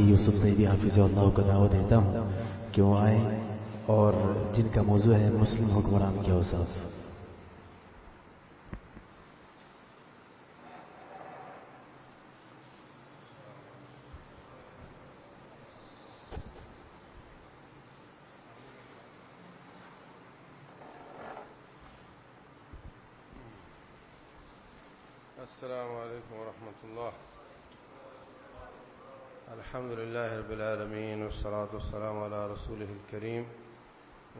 مفتی یوسف سعیدی حافظ اللہ کو دعوت دیتا ہوں کہ وہ آئیں اور جن کا موضوع ہے مسلم حکمران کے اوساف السلام عليكم ورحمة الله الحمد لله رب العالمين والصلاة والسلام على رسوله الكريم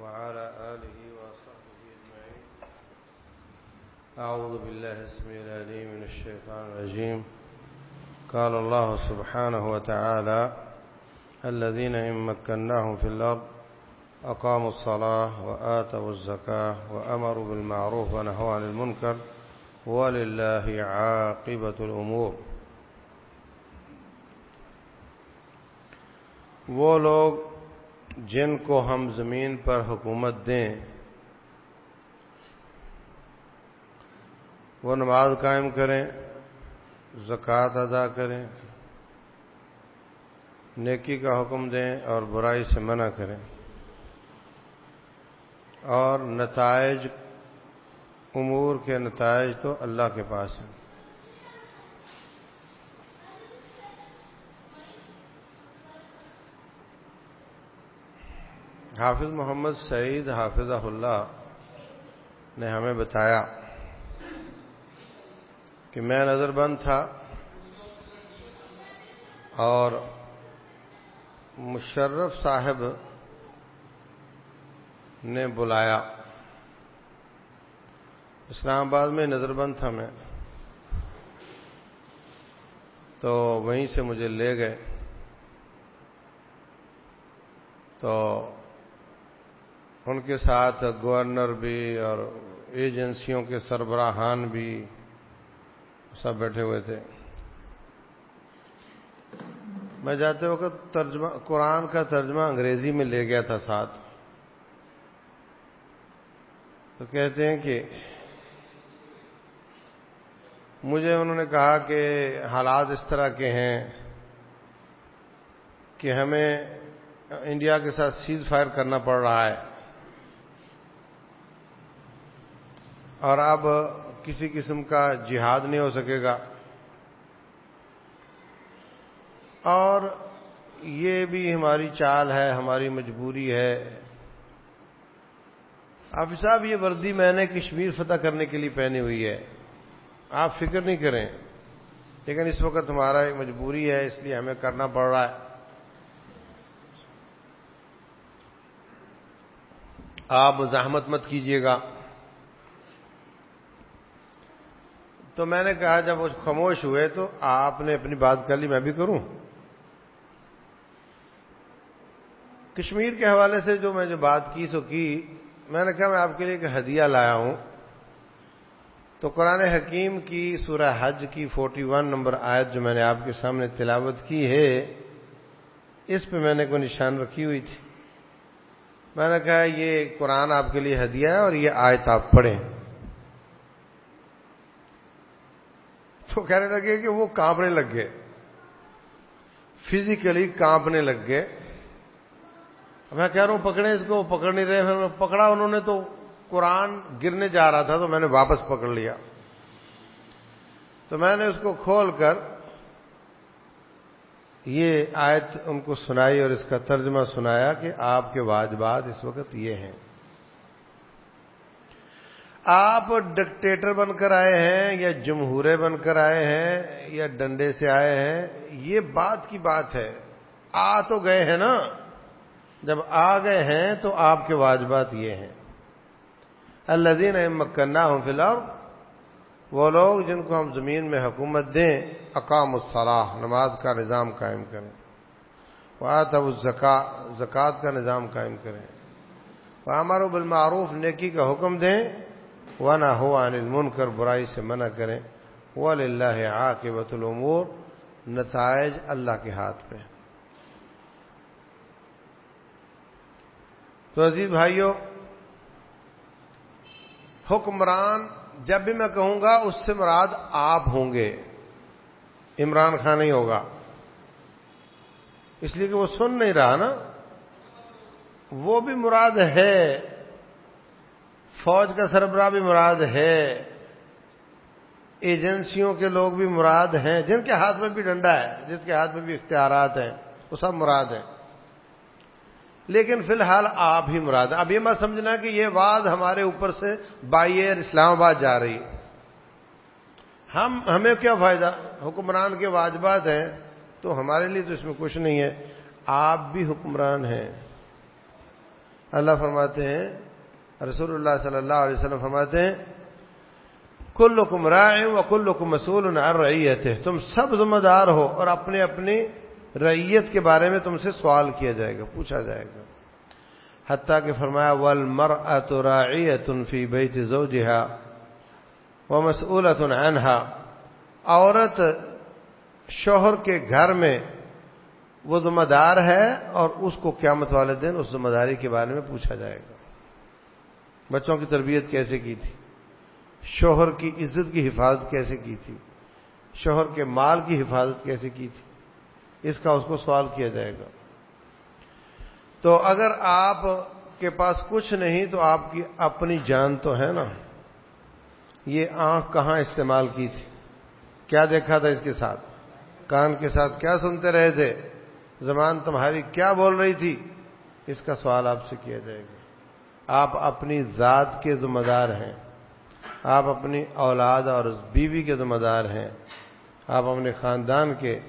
وعلى آله وصحبه أجمعين. أعوذ بالله السميع العليم من الشيطان الرجيم. قال الله سبحانه وتعالى الذين إن مكناهم في الأرض أقاموا الصلاة وآتوا الزكاة وأمروا بالمعروف ونهوا عن المنكر وللہ عاقبت الامور وہ لوگ جن کو ہم زمین پر حکومت دیں، وہ نماز قائم کریں، زکوٰۃ ادا کریں، نیکی کا حکم دیں اور برائی سے منع کریں۔ اور نتائج، امور کے نتائج تو اللہ کے پاس ہیں۔ حافظ محمد سعید حافظ اللہ نے ہمیں بتایا کہ میں نظر بند تھا اور مشرف صاحب نے بلایا۔ اسلام آباد میں نظر بند تھا میں۔ تو وہیں سے مجھے لے گئے۔ تو ان کے ساتھ گورنر بھی اور ایجنسیوں کے سربراہان بھی سب بیٹھے ہوئے تھے۔ میں جاتے وقت ترجمہ، قرآن کا ترجمہ انگریزی میں لے گیا تھا ساتھ۔ تو کہتے ہیں کہ مجھے انہوں نے کہا کہ حالات اس طرح کے ہیں کہ ہمیں انڈیا کے ساتھ سیز فائر کرنا پڑ رہا ہے۔ اور اب کسی قسم کا جہاد نہیں ہو سکے گا۔ اور یہ بھی ہماری چال ہے، ہماری مجبوری ہے۔ آفی صاحب، یہ وردی میں نے کشمیر فتح کرنے کے لیے پہنی ہوئی ہے۔ آپ فکر نہیں کریں۔ لیکن اس وقت ہمارا ایک مجبوری ہے، اس لیے ہمیں کرنا پڑ رہا ہے۔ آپ زحمت مت کیجیے گا۔ تو میں نے کہا جب وہ خاموش ہوئے تو آپ نے اپنی بات کر لی، میں بھی کروں۔ کشمیر کے حوالے سے جو میں جو بات کی سو کی، میں نے کہا میں آپ کے لیے ایک ہدیہ لایا ہوں۔ تو قرآن حکیم کی سورہ حج کی فورٹی ون نمبر آیت جو میں نے آپ کے سامنے تلاوت کی ہے، اس پہ میں نے کوئی نشان رکھی ہوئی تھی۔ میں نے کہا یہ قرآن آپ کے لیے ہدیہ ہے اور یہ آیت آپ پڑھیں۔ تو کہنے لگے کہ وہ کانپنے لگ گئے۔ فزیکلی کانپنے لگ گئے۔ میں کہہ رہا ہوں پکڑے اس کو، پکڑ نہیں رہے۔ پھر پکڑا انہوں نے تو قرآن گرنے جا رہا تھا تو میں نے واپس پکڑ لیا۔ تو میں نے اس کو کھول کر یہ آیت ان کو سنائی اور اس کا ترجمہ سنایا کہ آپ کے واجبات اس وقت یہ ہیں۔ آپ ڈکٹیٹر بن کر آئے ہیں یا جمہورے بن کر آئے ہیں یا ڈنڈے سے آئے ہیں، یہ بات کی بات ہے۔ آ تو گئے ہیں نا۔ جب آ گئے ہیں تو آپ کے واجبات یہ ہیں۔ اللہ دین مکنا ہوں فی الحال وہ لوگ جن کو ہم زمین میں حکومت دیں، اقام الصلاح، نماز کا نظام قائم کریں۔ وہ تب زکوٰۃ کا نظام قائم کریں۔ وہ ہمارو بالمعروف، نیکی کا حکم دیں۔ وہ نہ ہو انل کر برائی سے منع کریں۔ وہ اللہ آ کے العمور نتائج اللہ کے ہاتھ پہ تو عزیز بھائیوں حکمران جب بھی میں کہوں گا، اس سے مراد آپ ہوں گے۔ عمران خان نہیں ہوگا۔ اس لیے کہ وہ سن نہیں رہا نا۔ وہ بھی مراد ہے۔ فوج کا سربراہ بھی مراد ہے ایجنسیوں کے لوگ بھی مراد ہیں جن کے ہاتھ میں بھی ڈنڈا ہے، جس کے ہاتھ میں بھی اختیارات ہیں، وہ سب مراد ہیں۔ لیکن فی الحال آپ ہی مراد ہیں۔ اب یہ مت سمجھنا کہ یہ واد ہمارے اوپر سے بائی ایئر اسلام آباد جا رہی ہم، ہمیں کیا فائدہ؟ حکمران کے واجبات ہیں تو ہمارے لیے تو اس میں کچھ نہیں ہے۔ آپ بھی حکمران ہیں۔ اللہ فرماتے ہیں رسول اللہ صلی اللہ علیہ وسلم فرماتے ہیں کل رائے و کل مسول ریت ہے تم سب ذمہ دار ہو اور اپنے اپنی ریت کے بارے میں تم سے سوال کیا جائے گا، پوچھا جائے گا۔ حتیٰ کہ فرمایا ول مر فی بیت زوجہا و مسولت عنہا۔ عورت شوہر کے گھر میں وہ ذمہ دار ہے اور اس کو قیامت والے دن اس ذمہ داری کے بارے میں پوچھا جائے گا۔ بچوں کی تربیت کیسے کی تھی؟ شوہر کی عزت کی حفاظت کیسے کی تھی؟ شوہر کے مال کی حفاظت کیسے کی تھی؟ اس کا اس کو سوال کیا جائے گا۔ تو اگر آپ کے پاس کچھ نہیں تو آپ کی اپنی جان تو ہے نا۔ یہ آنکھ کہاں استعمال کی تھی؟ کیا دیکھا تھا اس کے ساتھ؟ کان کے ساتھ کیا سنتے رہے تھے؟ زبان تمہاری کیا بول رہی تھی؟ اس کا سوال آپ سے کیا جائے گا۔ آپ اپنی ذات کے ذمہ دار ہیں۔ آپ اپنی اولاد اور بیوی کے ذمہ دار ہیں۔ آپ اپنے خاندان کے،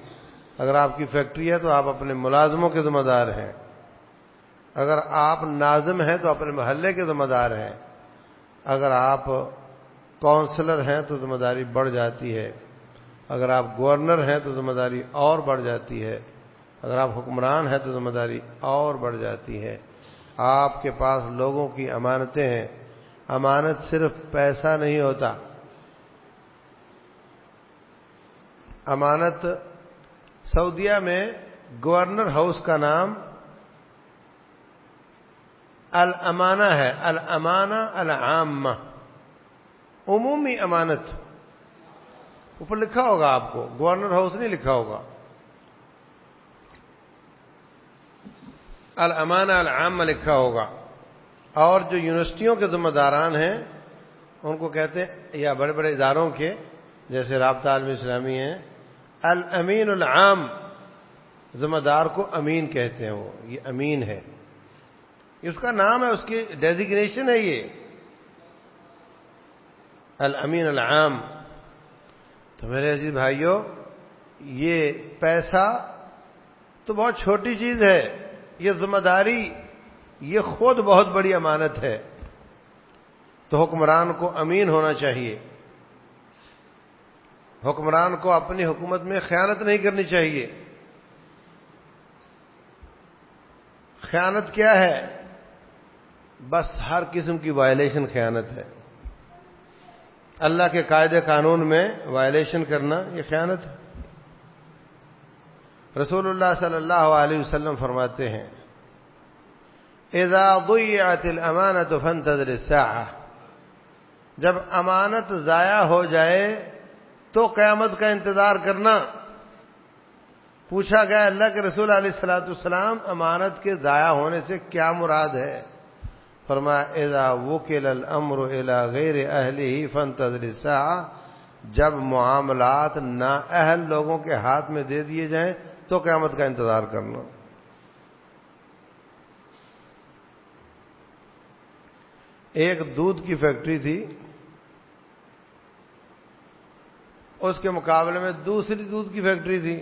اگر آپ کی فیکٹری ہے تو آپ اپنے ملازموں کے ذمہ دار ہیں۔ اگر آپ ناظم ہیں تو اپنے محلے کے ذمہ دار ہیں۔ اگر آپ کونسلر ہیں تو ذمہ داری بڑھ جاتی ہے۔ اگر آپ گورنر ہیں تو ذمہ داری اور بڑھ جاتی ہے۔ اگر آپ حکمران ہیں تو ذمہ داری اور بڑھ جاتی ہے۔ آپ کے پاس لوگوں کی امانتیں ہیں۔ امانت صرف پیسہ نہیں ہوتا۔ امانت سعودیہ میں گورنر ہاؤس کا نام الامانہ ہے۔ الامانہ، العامہ۔ عمومی امانت۔ اوپر لکھا ہوگا آپ کو۔ گورنر ہاؤس نہیں لکھا ہوگا۔ الامانہ العامہ لکھا ہوگا۔ اور جو یونیورسٹیوں کے ذمہ داران ہیں، ان کو کہتے ہیں، یا بڑے بڑے اداروں کے، جیسے رابطہ عالم اسلامی ہیں، الامین العام، ذمہ دار کو امین کہتے ہیں وہ، یہ امین ہے۔ اس کا نام ہے، اس کی ڈیزیگنیشن ہے یہ۔ الامین العام۔ تو میرے عزیز بھائیوں یہ پیسہ تو بہت چھوٹی چیز ہے۔ یہ ذمہ داری، یہ خود بہت بڑی امانت ہے۔ تو حکمران کو امین ہونا چاہیے۔ حکمران کو اپنی حکومت میں خیانت نہیں کرنی چاہیے۔ خیانت کیا ہے؟ بس ہر قسم کی وائلیشن خیانت ہے۔ اللہ کے قاعدے قانون میں وائلیشن کرنا یہ خیانت ہے۔ رسول اللہ صلی اللہ علیہ وسلم فرماتے ہیں، اذا ضيعت الامانت فانتظر الساعه جب امانت ضائع ہو جائے تو قیامت کا انتظار کرنا۔ پوچھا گیا اللہ کے رسول علیہ السلاۃ السلام امانت کے ضائع ہونے سے کیا مراد ہے؟ فرما اذا وکل الامر الى غیر اہلی فانتظر الساعه جب معاملات نا اہل لوگوں کے ہاتھ میں دے دیے جائیں تو قیامت کا انتظار کرنا۔ ایک دودھ کی فیکٹری تھی۔ اس کے مقابلے میں دوسری دودھ کی فیکٹری تھی۔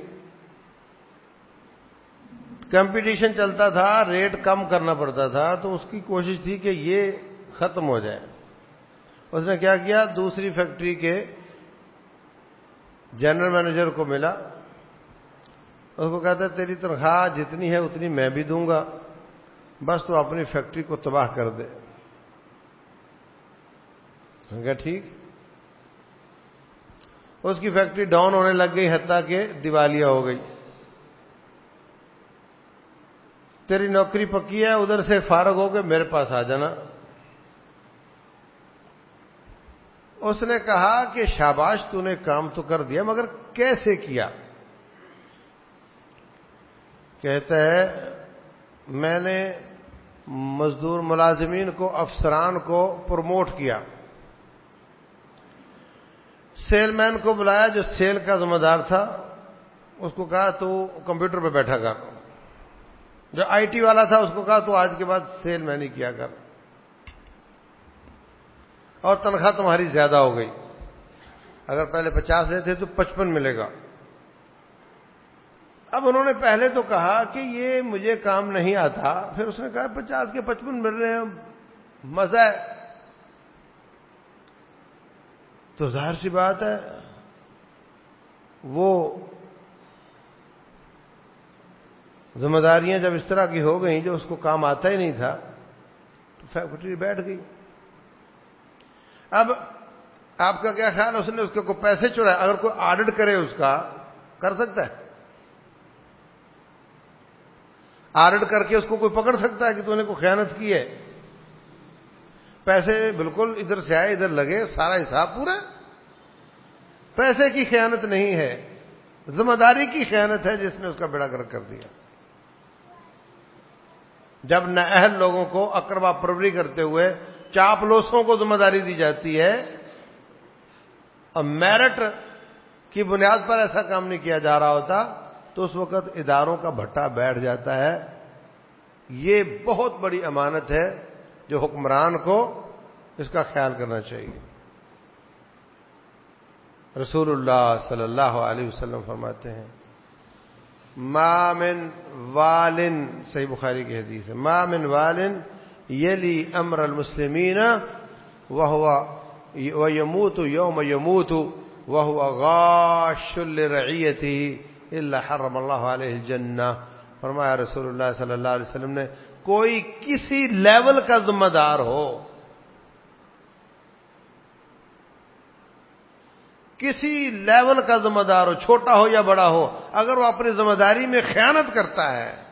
کمپٹیشن چلتا تھا، ریٹ کم کرنا پڑتا تھا، تو اس کی کوشش تھی کہ یہ ختم ہو جائے۔ اس نے کیا کیا؟ دوسری فیکٹری کے جنرل مینیجر کو ملا۔ اس کو کہتا ہے، تیری تنخواہ جتنی ہے اتنی میں بھی دوں گا۔ بس تو اپنی فیکٹری کو تباہ کر دے۔ کہا، ٹھیک. اس کی فیکٹری ڈاؤن ہونے لگ گئی حتیٰ کہ دیوالیاں ہو گئی۔ تیری نوکری پکی ہے، ادھر سے فارغ ہو کے میرے پاس آ جانا۔ اس نے کہا کہ شاباش، تو نے کام تو کر دیا، مگر کیسے کیا؟ کہتا ہے، میں نے مزدور ملازمین کو، افسران کو پروموٹ کیا۔ سیل مین کو بلایا جو سیل کا ذمہ دار تھا، اس کو کہا، تو کمپیوٹر پہ بیٹھا کر۔ جو آئی ٹی والا تھا، اس کو کہا، تو آج کے بعد سیل مین ہی کیا کر۔ اور تنخواہ تمہاری زیادہ ہو گئی۔ اگر پہلے پچاس لیتے تو پچپن ملے گا۔ اب انہوں نے پہلے تو کہا کہ یہ مجھے کام نہیں آتا، پھر اس نے کہا پچاس کے پچپن مل رہے ہیں، مزہ ہے۔ تو ظاہر سی بات ہے، وہ ذمہ داریاں جب اس طرح کی ہو گئیں جو اس کو کام آتا ہی نہیں تھا، تو فیکٹری بیٹھ گئی۔ اب آپ کا کیا خیال اس نے اس کے کو پیسے چڑھائے، اگر کوئی آڈٹ کرے اس کا، کر سکتا ہے؟ آڈٹ کر کے اس کو کوئی پکڑ سکتا ہے کہ تو نے کوئی خیانت کی ہے؟ پیسے بالکل ادھر سے آئے، ادھر لگے، سارا حساب پورا۔ پیسے کی خیانت نہیں ہے، ذمہ داری کی خیانت ہے جس نے اس کا بیڑا گرک کر دیا۔ جب نہ اہل لوگوں کو اکربا پروری کرتے ہوئے چاپ لوسوں کو ذمہ داری دی جاتی ہے اور میرٹ کی بنیاد پر ایسا کام نہیں کیا جا رہا ہوتا۔ تو اس وقت اداروں کا بھٹا بیٹھ جاتا ہے۔ یہ بہت بڑی امانت ہے جو حکمران کو اس کا خیال کرنا چاہیے۔ رسول اللہ صلی اللہ علیہ وسلم فرماتے ہیں مامن والن صحیح بخاری کی حدیث ہے۔ مامن والن یلی امر المسلمین وہ یموت یوم یموت وہ غاش الرعیتی اللہ حرم اللہ علیہ الجنہ۔ فرمایا رسول اللہ صلی اللہ علیہ وسلم نے، کوئی کسی لیول کا ذمہ دار ہو، کسی لیول کا ذمہ دار ہو، چھوٹا ہو یا بڑا ہو، اگر وہ اپنی ذمہ داری میں خیانت کرتا ہے،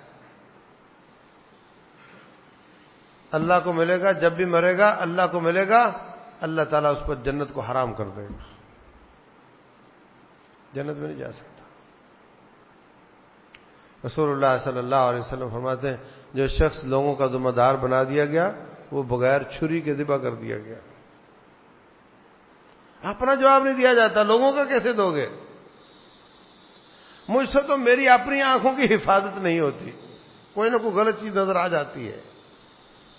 اللہ کو ملے گا، جب بھی مرے گا، اللہ کو ملے گا، اللہ تعالیٰ اس پر جنت کو حرام کر دے گا۔ جنت میں نہیں جا سکتا۔ رسول اللہ صلی اللہ علیہ وسلم فرماتے ہیں، جو شخص لوگوں کا ذمہ دار بنا دیا گیا، وہ بغیر چھری کے دبا کر دیا گیا۔ اپنا جواب نہیں دیا جاتا، لوگوں کا کیسے دو گے؟ مجھ سے تو میری اپنی آنکھوں کی حفاظت نہیں ہوتی۔ کوئی نہ کوئی غلط چیز نظر آ جاتی ہے۔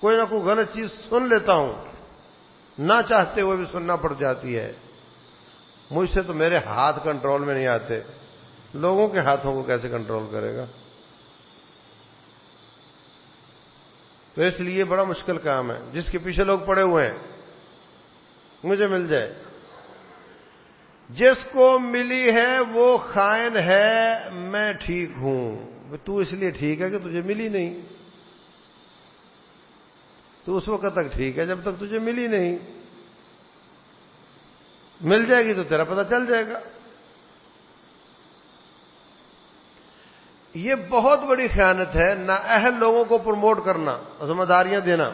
کوئی نہ کوئی غلط چیز سن لیتا ہوں۔ نہ چاہتے ہوئے بھی سننا پڑ جاتی ہے۔ مجھ سے تو میرے ہاتھ کنٹرول میں نہیں آتے۔ لوگوں کے ہاتھوں کو کیسے کنٹرول کرے گا؟ تو اس لیے بڑا مشکل کام ہے۔ جس کے پیچھے لوگ پڑے ہوئے ہیں، مجھے مل جائے۔ جس کو ملی ہے، وہ خائن ہے، میں ٹھیک ہوں۔ تو اس لیے ٹھیک ہے کہ تجھے ملی نہیں۔ تو اس وقت تک ٹھیک ہے، جب تک تجھے ملی نہیں۔ مل جائے گی تو تیرا پتہ چل جائے گا۔ یہ بہت بڑی خیانت ہے نہ اہل لوگوں کو پروموٹ کرنا، ذمہ داریاں دینا۔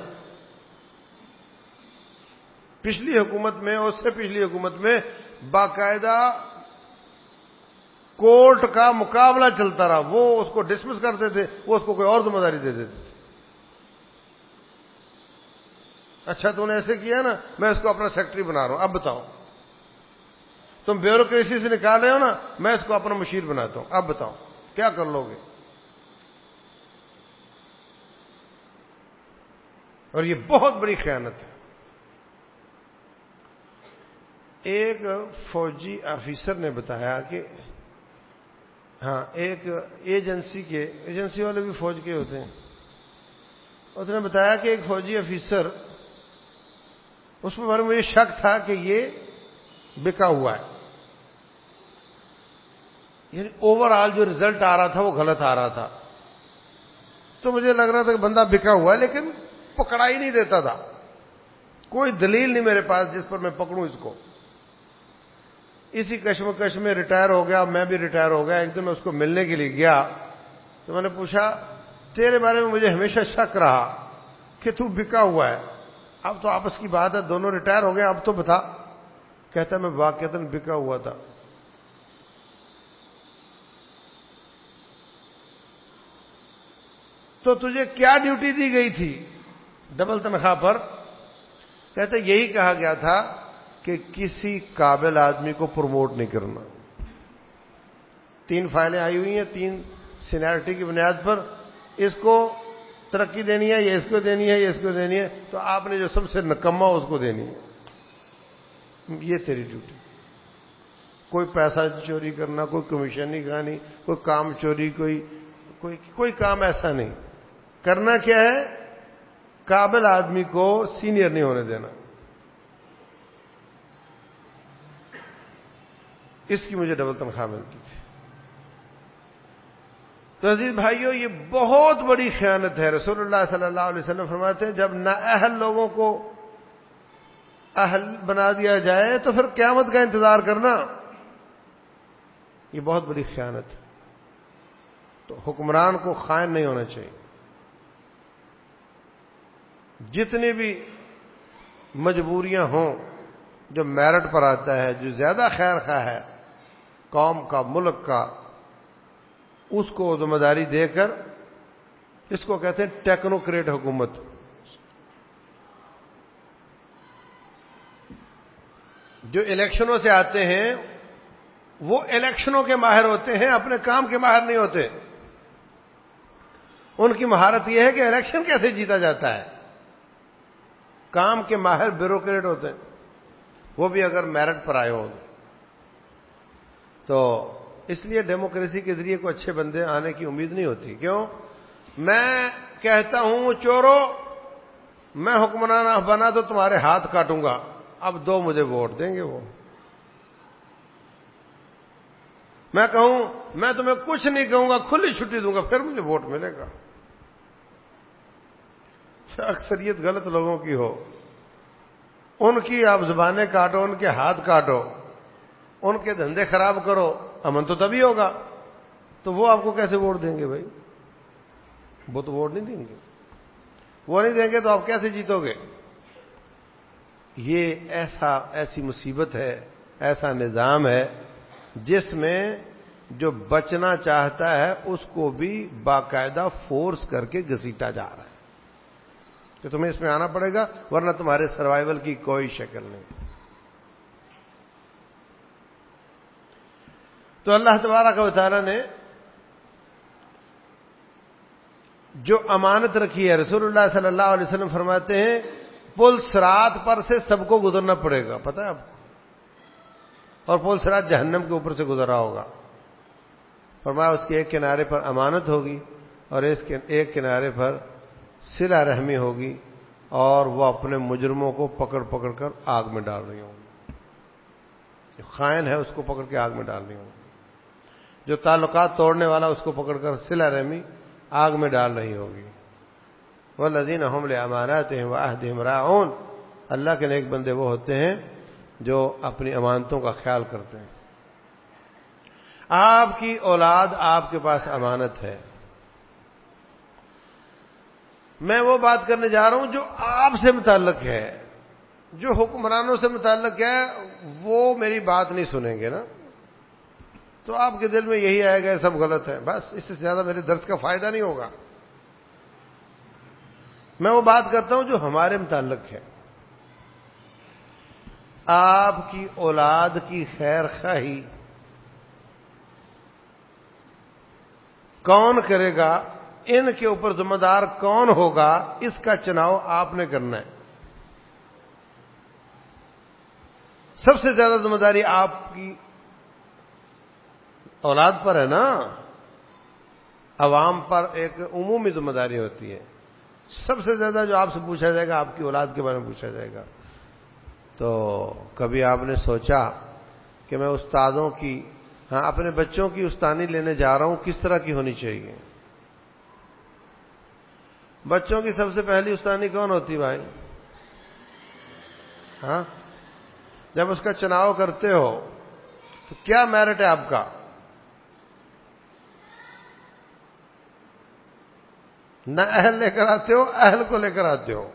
پچھلی حکومت میں اور اس سے پچھلی حکومت میں باقاعدہ کورٹ کا مقابلہ چلتا رہا۔ وہ اس کو ڈسمس کرتے تھے، وہ اس کو کوئی اور ذمہ داری دے دیتے تھے۔ اچھا تو نے ایسے کیا نا، میں اس کو اپنا سیکٹری بنا رہا ہوں۔ اب بتاؤ۔ تم بیوروکریسی سے نکال رہے ہو نا، میں اس کو اپنا مشیر بناتا ہوں۔ اب بتاؤ۔ کیا کر لو گے؟ اور یہ بہت بڑی خیانت ہے۔ ایک فوجی آفیسر نے بتایا کہ ہاں ایک ایجنسی کے، ایجنسی والے بھی فوج کے ہوتے ہیں۔ اس نے بتایا کہ ایک فوجی آفیسر، اس میں مجھے شک تھا کہ یہ بکا ہوا ہے۔ یعنی اوور آل جو ریزلٹ آ رہا تھا وہ غلط آ رہا تھا۔ تو مجھے لگ رہا تھا کہ بندہ بکا ہوا ہے لیکن پکڑا ہی نہیں دیتا تھا۔ کوئی دلیل نہیں میرے پاس جس پر میں پکڑوں اس کو۔ اسی کشمکش میں ریٹائر ہو گیا، میں بھی ریٹائر ہو گیا، ایک دن میں اس کو ملنے کے لیے گیا۔ تو میں نے پوچھا، تیرے بارے میں مجھے ہمیشہ شک رہا کہ تو بکا ہوا ہے۔ اب تو آپس کی بات ہے، دونوں ریٹائر ہو گئے، اب تو بتا۔ کہتا میں واقع بکا ہوا تھا۔ تو تجھے کیا ڈیوٹی دی گئی تھی؟ ڈبل تنخواہ پر۔ کہتے یہی کہا گیا تھا کہ کسی قابل آدمی کو پروموٹ نہیں کرنا۔ تین فائلیں آئی ہوئی ہیں، تین سینیرٹی کی بنیاد پر۔ اس کو ترقی دینی ہے یا اس کو دینی ہے یا اس کو دینی ہے؟ تو آپ نے جو سب سے نکما اس کو دینی ہے۔ یہ تیری ڈیوٹی۔ کوئی پیسہ چوری کرنا، کوئی کمیشن نہیں کھانی، کوئی کام چوری، کوئی کوئی کوئی کام ایسا نہیں۔ کرنا کیا ہے؟ قابل آدمی کو سینئر نہیں ہونے دینا۔ اس کی مجھے ڈبل تنخواہ ملتی تھی۔ تو عزیز بھائیوں یہ بہت بڑی خیانت ہے۔ رسول اللہ صلی اللہ علیہ وسلم فرماتے ہیں، جب نہ اہل لوگوں کو اہل بنا دیا جائے تو پھر قیامت کا انتظار کرنا۔ یہ بہت بڑی خیانت ہے۔ تو حکمران کو خائن نہیں ہونا چاہیے۔ جتنی بھی مجبوریاں ہوں، جو میرٹ پر آتا ہے، جو زیادہ خیر خواہ ہے، قوم کا، ملک کا، اس کو ذمہ داری دے کر، اس کو کہتے ہیں ٹیکنوکریٹ حکومت۔ جو الیکشنوں سے آتے ہیں، وہ الیکشنوں کے ماہر ہوتے ہیں، اپنے کام کے ماہر نہیں ہوتے۔ ان کی مہارت یہ ہے کہ الیکشن کیسے جیتا جاتا ہے؟ کام کے ماہر بیوروکریٹ ہوتے ہیں۔ وہ بھی اگر میرٹ پر آئے ہو تو اس لیے ڈیموکریسی کے ذریعے کوئی اچھے بندے آنے کی امید نہیں ہوتی۔ کیوں؟ میں کہتا ہوں، چورو، میں حکمران بنا تو تمہارے ہاتھ کاٹوں گا۔ اب دو مجھے ووٹ دیں گے وہ۔ میں کہوں، میں تمہیں کچھ نہیں کہوں گا، کھلی چھٹی دوں گا، پھر مجھے ووٹ ملے گا۔ اکثریت غلط لوگوں کی ہو۔ ان کی آپ زبانیں کاٹو، ان کے ہاتھ کاٹو، ان کے دھندے خراب کرو، امن تو تبھی ہوگا۔ تو وہ آپ کو کیسے ووٹ دیں گے بھائی؟ وہ تو ووٹ نہیں دیں گے۔ وہ نہیں دیں گے تو آپ کیسے جیتو گے؟ یہ ایسا، ایسی مصیبت ہے، ایسا نظام ہے جس میں جو بچنا چاہتا ہے اس کو بھی باقاعدہ فورس کر کے گسیٹا جا رہا ہے۔ کہ تمہیں اس میں آنا پڑے گا، ورنہ تمہارے سروائیول کی کوئی شکل نہیں۔ تو اللہ تبارک و تعالیٰ نے جو امانت رکھی ہے، رسول اللہ صلی اللہ علیہ وسلم فرماتے ہیں پل سرات پر سے سب کو گزرنا پڑے گا، پتہ ہے؟ آپ اور پل سرات جہنم کے اوپر سے گزرا ہوگا۔ فرمایا، اس کے ایک کنارے پر امانت ہوگی اور اس کے ایک کنارے پر سلا رحمی ہوگی اور وہ اپنے مجرموں کو پکڑ پکڑ کر آگ میں ڈال رہی ہوں خائن ہے اس کو پکڑ کے آگ میں ڈال رہی ہوں جو تعلقات توڑنے والا اس کو پکڑ کر سلا رحمی آگ میں ڈال رہی ہوگی۔ وہ لذین حمل امانات ہیں وہ اللہ کے نیک بندے وہ ہوتے ہیں جو اپنی امانتوں کا خیال کرتے ہیں۔ آپ کی اولاد آپ کے پاس امانت ہے۔ میں وہ بات کرنے جا رہا ہوں جو آپ سے متعلق ہے، جو حکمرانوں سے متعلق ہے، وہ میری بات نہیں سنیں گے نا۔ تو آپ کے دل میں یہی آئے گا سب غلط ہے۔ بس اس سے زیادہ میرے درس کا فائدہ نہیں ہوگا۔ میں وہ بات کرتا ہوں جو ہمارے متعلق ہے۔ آپ کی اولاد کی خیر خواہی کون کرے گا؟ ان کے اوپر ذمہ دار کون ہوگا اس کا چناؤ آپ نے کرنا ہے۔ سب سے زیادہ ذمہ داری آپ کی اولاد پر ہے نا۔ عوام پر ایک عمومی ذمہ داری ہوتی ہے۔ سب سے زیادہ جو آپ سے پوچھا جائے گا، آپ کی اولاد کے بارے میں پوچھا جائے گا۔ تو کبھی آپ نے سوچا کہ میں استادوں کی ہاں اپنے بچوں کی استانی لینے جا رہا ہوں، کس طرح کی ہونی چاہیے؟ بچوں کی سب سے پہلی استانی کون ہوتی بھائی؟ ہاں؟ جب اس کا چناؤ کرتے ہو، تو کیا میرٹ ہے آپ کا؟ نہ اہل لے کر آتے ہو، اہل کو لے کر آتے ہو۔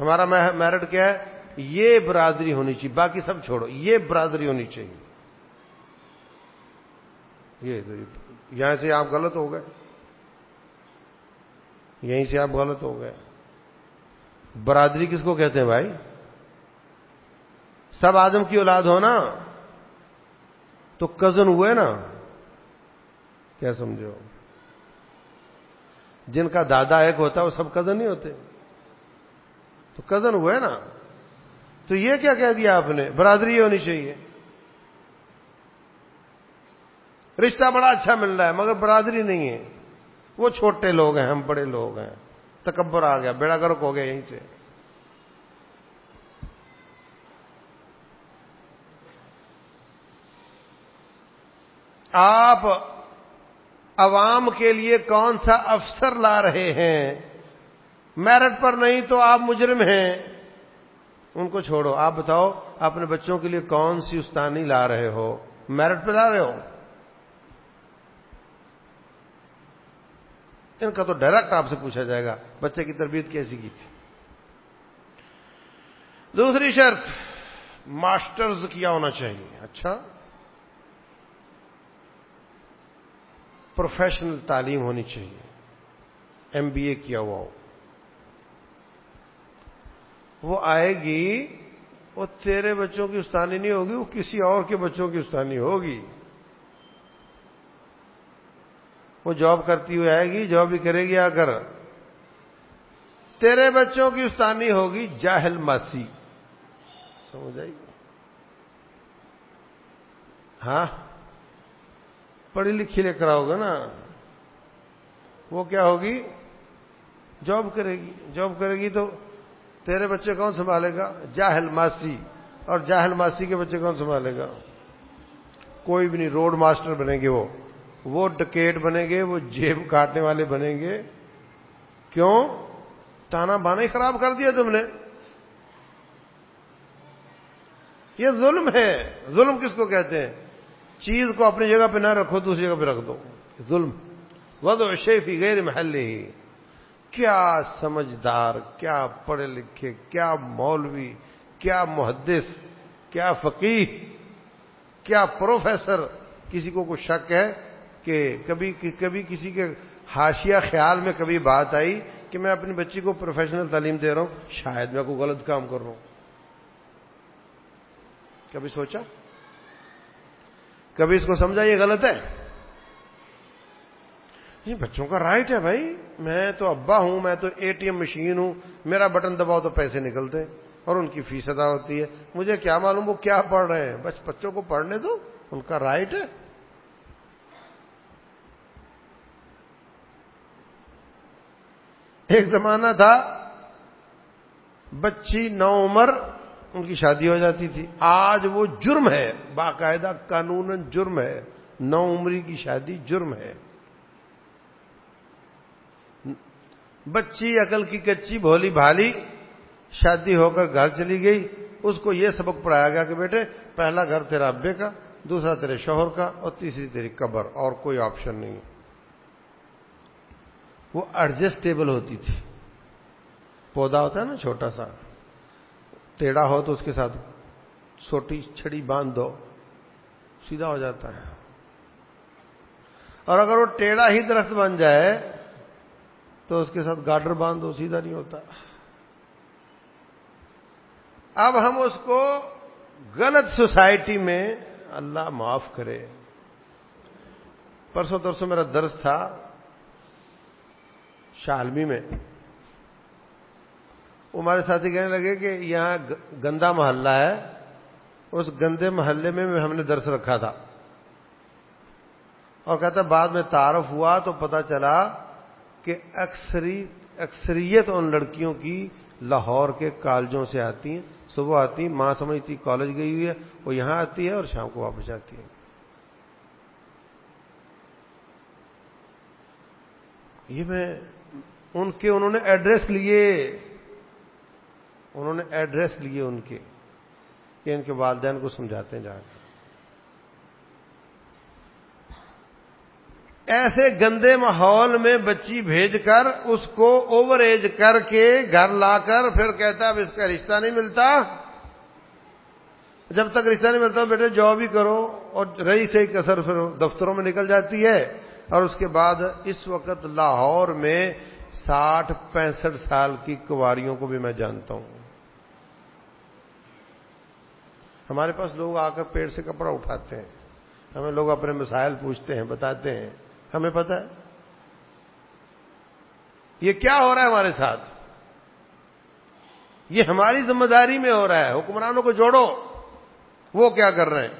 ہمارا میرٹ کیا ہے؟ یہ برادری ہونی چاہیے، باقی سب چھوڑو، یہ برادری ہونی چاہیے۔ یہ یہاں سے آپ غلط ہو گئے۔ یہیں سے آپ غلط ہو گئے۔ برادری کس کو کہتے ہیں بھائی؟ سب آدم کی اولاد ہو نا؟ تو کزن ہوئے نا؟ کیا سمجھو جن کا دادا ایک ہوتا ہے وہ سب کزن نہیں ہوتے۔ تو کزن ہوئے نا؟ تو یہ کیا کہہ دیا آپ نے؟ برادری ہونی چاہیے۔ رشتہ بڑا اچھا مل رہا ہے، مگر برادری نہیں ہے۔ وہ چھوٹے لوگ ہیں، ہم بڑے لوگ ہیں۔ تکبر آ گیا، بیڑا گرک ہو گیا یہیں سے۔ آپ عوام کے لیے کون سا افسر لا رہے ہیں؟ میرٹ پر نہیں تو آپ مجرم ہیں۔ ان کو چھوڑو۔ آپ بتاؤ، اپنے بچوں کے لیے کون سی استانی لا رہے ہو؟ میرٹ پہ لا رہے ہو؟ ان کا تو ڈائریکٹ آپ سے پوچھا جائے گا، بچے کی تربیت کیسی کی تھی؟ دوسری شرط ماسٹرز کیا ہونا چاہیے؟ اچھا پروفیشنل تعلیم ہونی چاہیے ایم بی اے کیا ہوا ہو۔ وہ آئے گی، وہ تیرے بچوں کی استانی نہیں ہوگی، وہ کسی اور کے بچوں کی استانی ہوگی۔ وہ جاب کرتی ہوئی آئے گی، جاب بھی کرے گی آ کر تیرے بچوں کی استانی ہوگی جاہل ماسی۔ سمجھ آئی؟ ہاں؟ پڑھی لکھی لے کر آؤ گا نا۔ وہ کیا ہوگی؟ جاب کرے گی۔ جاب کرے گی تو تیرے بچے کون سنبھالے گا؟ جاہل ماسی۔ اور جاہل ماسی کے بچے کون سنبھالے گا؟ کوئی بھی نہیں، روڈ ماسٹر بنے گے وہ۔ وہ ڈکیٹ بنیں گے، وہ جیب کاٹنے والے بنیں گے۔ کیوں؟ تانا بانا ہی خراب کر دیا تم نے۔ یہ ظلم ہے۔ ظلم کس کو کہتے ہیں؟ چیز کو اپنی جگہ پہ نہ رکھو، دوسری جگہ پہ رکھ دو۔ ظلم۔ ود شیفی غیر محلے ہی کیا سمجھدار، کیا پڑھے لکھے، کیا مولوی، کیا محدث، کیا فقیر کیا پروفیسر کسی کو کچھ شک ہے؟ کہ کبھی کبھی کسی کے ہاشیا خیال میں کبھی بات آئی کہ میں اپنی بچی کو پروفیشنل تعلیم دے رہا ہوں، شاید میں کوئی غلط کام کر رہا ہوں۔ کبھی سوچا؟ کبھی اس کو سمجھا یہ غلط ہے؟ یہ بچوں کا رائٹ ہے بھائی۔ میں تو ابا ہوں، میں تو اے ٹی ایم مشین ہوں۔ میرا بٹن دباؤ تو پیسے نکلتے اور ان کی فیس ادا ہوتی ہے۔ مجھے کیا معلوم وہ کیا پڑھ رہے ہیں؟ بس بچوں کو پڑھنے دو، ان کا رائٹ ہے۔ ایک زمانہ تھا، بچی نو عمر، ان کی شادی ہو جاتی تھی۔ آج وہ جرم ہے، باقاعدہ قانون جرم ہے۔ نو عمری کی شادی جرم ہے۔ بچی عقل کی کچی، بھولی بھالی، شادی ہو کر گھر چلی گئی۔ اس کو یہ سبق پڑھایا گیا کہ بیٹے، پہلا گھر تیرا ابے کا، دوسرا تیرے شوہر کا، اور تیسری تیری قبر، اور کوئی آپشن نہیں۔ وہ ایڈجسٹیبل ہوتی تھی۔ پودا ہوتا ہے نا چھوٹا سا۔ ٹیڑھا ہو تو اس کے ساتھ چھوٹی چھڑی باندھ دو۔ سیدھا ہو جاتا ہے۔ اور اگر وہ ٹیڑھا ہی درخت بن جائے تو اس کے ساتھ گارڈر باندھ دو، سیدھا نہیں ہوتا۔ اب ہم اس کو غلط سوسائٹی میں اللہ معاف کرے۔ پرسوں ترسوں میرا درس تھا۔ شالمی میں۔ وہ ہمارے ساتھی کہنے لگے کہ یہاں گندا محلہ ہے۔ اس گندے محلے میں ہم نے درس رکھا تھا۔ اور کہتا بعد میں تعارف ہوا تو پتا چلا کہ اکثری، اکثریت ان لڑکیوں کی لاہور کے کالجوں سے آتی ہیں۔ صبح آتی ہیں، ماں سمجھتی کالج گئی ہوئی ہے، وہ یہاں آتی ہے اور شام کو واپس جاتی ہے یہ میں ان کے انہوں نے ایڈریس لیے۔ انہوں نے ایڈریس لیے ان کے کہ ان کے والدین کو سمجھاتے ہیں جا کے۔ ایسے گندے ماحول میں بچی بھیج کر اس کو اوور ایج کر کے گھر لا کر پھر کہتا اب اس کا رشتہ نہیں ملتا۔ جب تک رشتہ نہیں ملتا بیٹے جاب ہی کرو اور رہی سے کثر پھر دفتروں میں نکل جاتی ہے۔ اور اس کے بعد اس وقت لاہور میں ساٹھ پینسٹھ سال کی کواریوں کو بھی میں جانتا ہوں۔ ہمارے پاس لوگ آ کر پیڑ سے کپڑا اٹھاتے ہیں۔ ہمیں لوگ اپنے مسائل پوچھتے ہیں، بتاتے ہیں۔ ہمیں پتا ہے۔ یہ کیا ہو رہا ہے ہمارے ساتھ؟ یہ ہماری ذمہ داری میں ہو رہا ہے۔ حکمرانوں کو جوڑو۔ وہ کیا کر رہے ہیں؟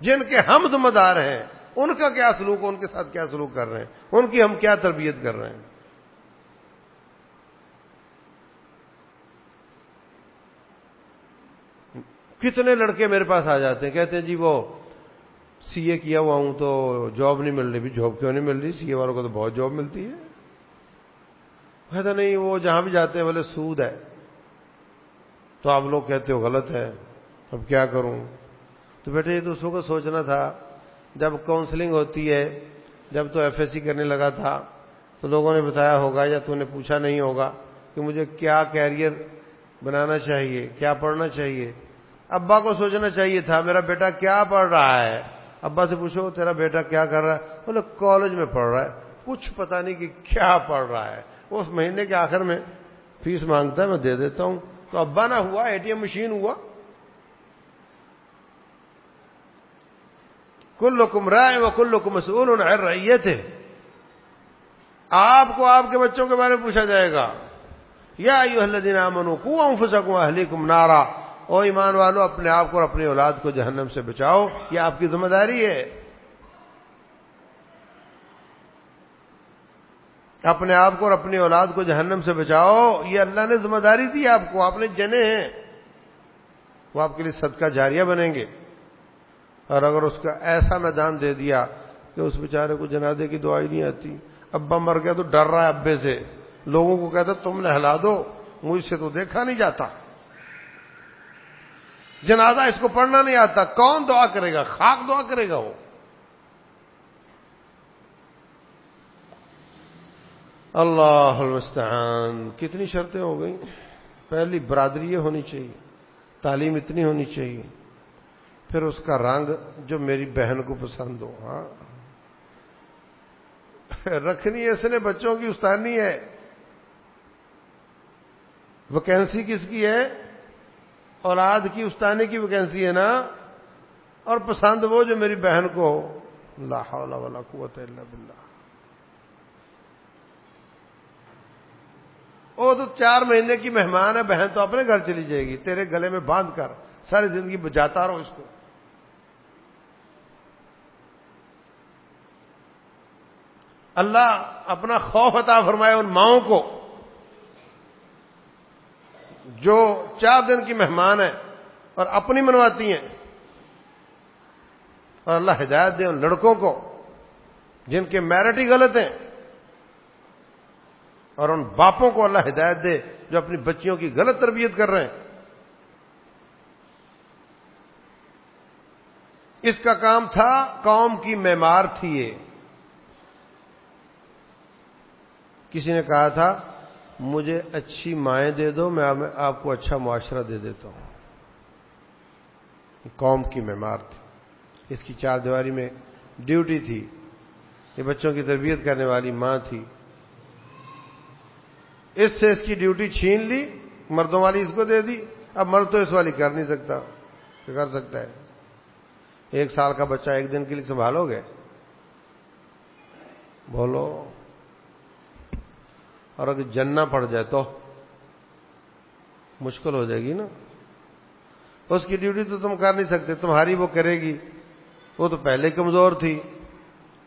جن کے ہم ذمہ دار ہیں، ان کا کیا سلوک، ان کے ساتھ کیا سلوک کر رہے ہیں؟ ان کی ہم کیا تربیت کر رہے ہیں؟ کتنے لڑکے میرے پاس آ جاتے ہیں؟ کہتے ہیں جی وہ سی اے کیا ہوا ہوں تو جاب نہیں مل رہی۔ بھی جاب کیوں نہیں مل رہی؟ سی اے والوں کو تو بہت جاب ملتی ہے۔ کہتا نہیں، وہ جہاں بھی جاتے ہیں بولے سود ہے۔ تو آپ لوگ کہتے ہو غلط ہے۔ اب کیا کروں؟ تو بیٹے یہ تو اس کو سوچنا تھا، جب کاؤنسلنگ ہوتی ہے، جب تو ایف ایس سی کرنے لگا تھا، تو لوگوں نے بتایا ہوگا یا تو نے پوچھا نہیں ہوگا کہ مجھے کیا کیریئر بنانا چاہیے، کیا پڑھنا چاہیے۔ ابا کو سوچنا چاہیے تھا، میرا بیٹا کیا پڑھ رہا ہے؟ ابا سے پوچھو، تیرا بیٹا کیا کر رہا ہے؟ بولے، کالج میں پڑھ رہا ہے۔ کچھ پتا نہیں کہ کیا پڑھ رہا ہے۔ اس مہینے کے آخر میں فیس مانگتا ہے، میں دے دیتا ہوں۔ تو ابا نہ ہوا، اے ٹی ایم مشین ہوا۔ کل رائے و کل کو مسول رہی تھے آپ کو آپ کے بچوں کے بارے میں پوچھا جائے گا۔ یا یو اللہ امن کو فسکوں اہلی کم نارا۔ او ایمان والو، اپنے آپ کو اور اپنی اولاد کو جہنم سے بچاؤ، یہ آپ کی ذمہ داری ہے۔ اپنے آپ کو اور اپنی اولاد کو جہنم سے بچاؤ، یہ اللہ نے ذمہ داری دی آپ کو، آپ نے جنے ہیں۔ وہ آپ کے لیے صدقہ جاریہ بنیں گے۔ اور اگر اس کا ایسا میدان دے دیا کہ اس بیچارے کو جنادے کی دعائی نہیں آتی، ابا مر گیا تو ڈر رہا ہے ابے سے۔ لوگوں کو کہتا تم نے ہلا دو، مجھ سے تو دیکھا نہیں جاتا۔ جنازہ اس کو پڑھنا نہیں آتا۔ کون دعا کرے گا؟ خاک دعا کرے گا وہ۔ اللہ المستعان۔ کتنی شرطیں ہو گئی پہلی برادری ہونی چاہیے۔ تعلیم اتنی ہونی چاہیے۔ پھر اس کا رنگ جو میری بہن کو پسند ہو۔ ہاں۔ رکھنی اس نے بچوں کی، استانی ہے۔ ویکینسی کس کی ہے؟ اولاد کی استانے کی ویکینسی ہے نا؟ اور پسند وہ جو میری بہن کو لا حول ولا قوت الا باللہ۔ وہ تو چار مہینے کی مہمان ہے، بہن تو اپنے گھر چلی جائے گی۔ تیرے گلے میں باندھ کر ساری زندگی بجاتا رہو اس کو۔ اللہ اپنا خوف عطا فرمائے ان ماؤں کو۔ جو چار دن کی مہمان ہے اور اپنی منواتی ہیں اور اللہ ہدایت دے ان لڑکوں کو جن کے میرٹ ہی غلط ہیں اور ان باپوں کو اللہ ہدایت دے جو اپنی بچیوں کی غلط تربیت کر رہے ہیں۔ اس کا کام تھا قوم کی معمار تھی یہ۔ کسی نے کہا تھا مجھے اچھی مائیں دے دو، میں آپ کو اچھا معاشرہ دے دیتا ہوں۔ قوم کی معمار تھی۔ اس کی چار دیواری میں ڈیوٹی تھی۔ یہ بچوں کی تربیت کرنے والی ماں تھی۔ اس سے اس کی ڈیوٹی چھین لی، مردوں والی اس کو دے دی۔ اب مرد تو اس والی کر نہیں سکتا، کر سکتا ہے۔ ایک سال کا بچہ ایک دن کے لیے سنبھالو گے۔ بولو۔ اور اگر جننا پڑ جائے تو مشکل ہو جائے گی نا۔ اس کی ڈیوٹی تو تم کر نہیں سکتے، تمہاری وہ کرے گی۔ وہ تو پہلے کمزور تھی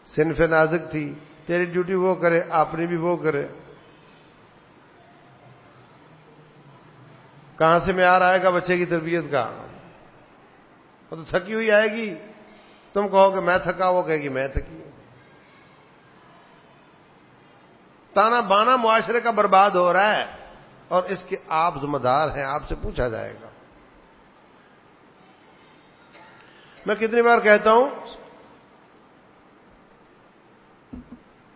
سنف نازک تھی۔ تیری ڈیوٹی وہ کرے، اپنی بھی وہ کرے۔ کہاں سے میں آ رہا ہے گا بچے کی تربیت کا؟ وہ تو تھکی ہوئی آئے گی۔ تم کہو کہ میں تھکا، وہ کہے گی میں تھکی تانا بانا معاشرے کا برباد ہو رہا ہے اور اس کے آپ ذمہ دار ہیں، آپ سے پوچھا جائے گا۔ میں کتنی بار کہتا ہوں،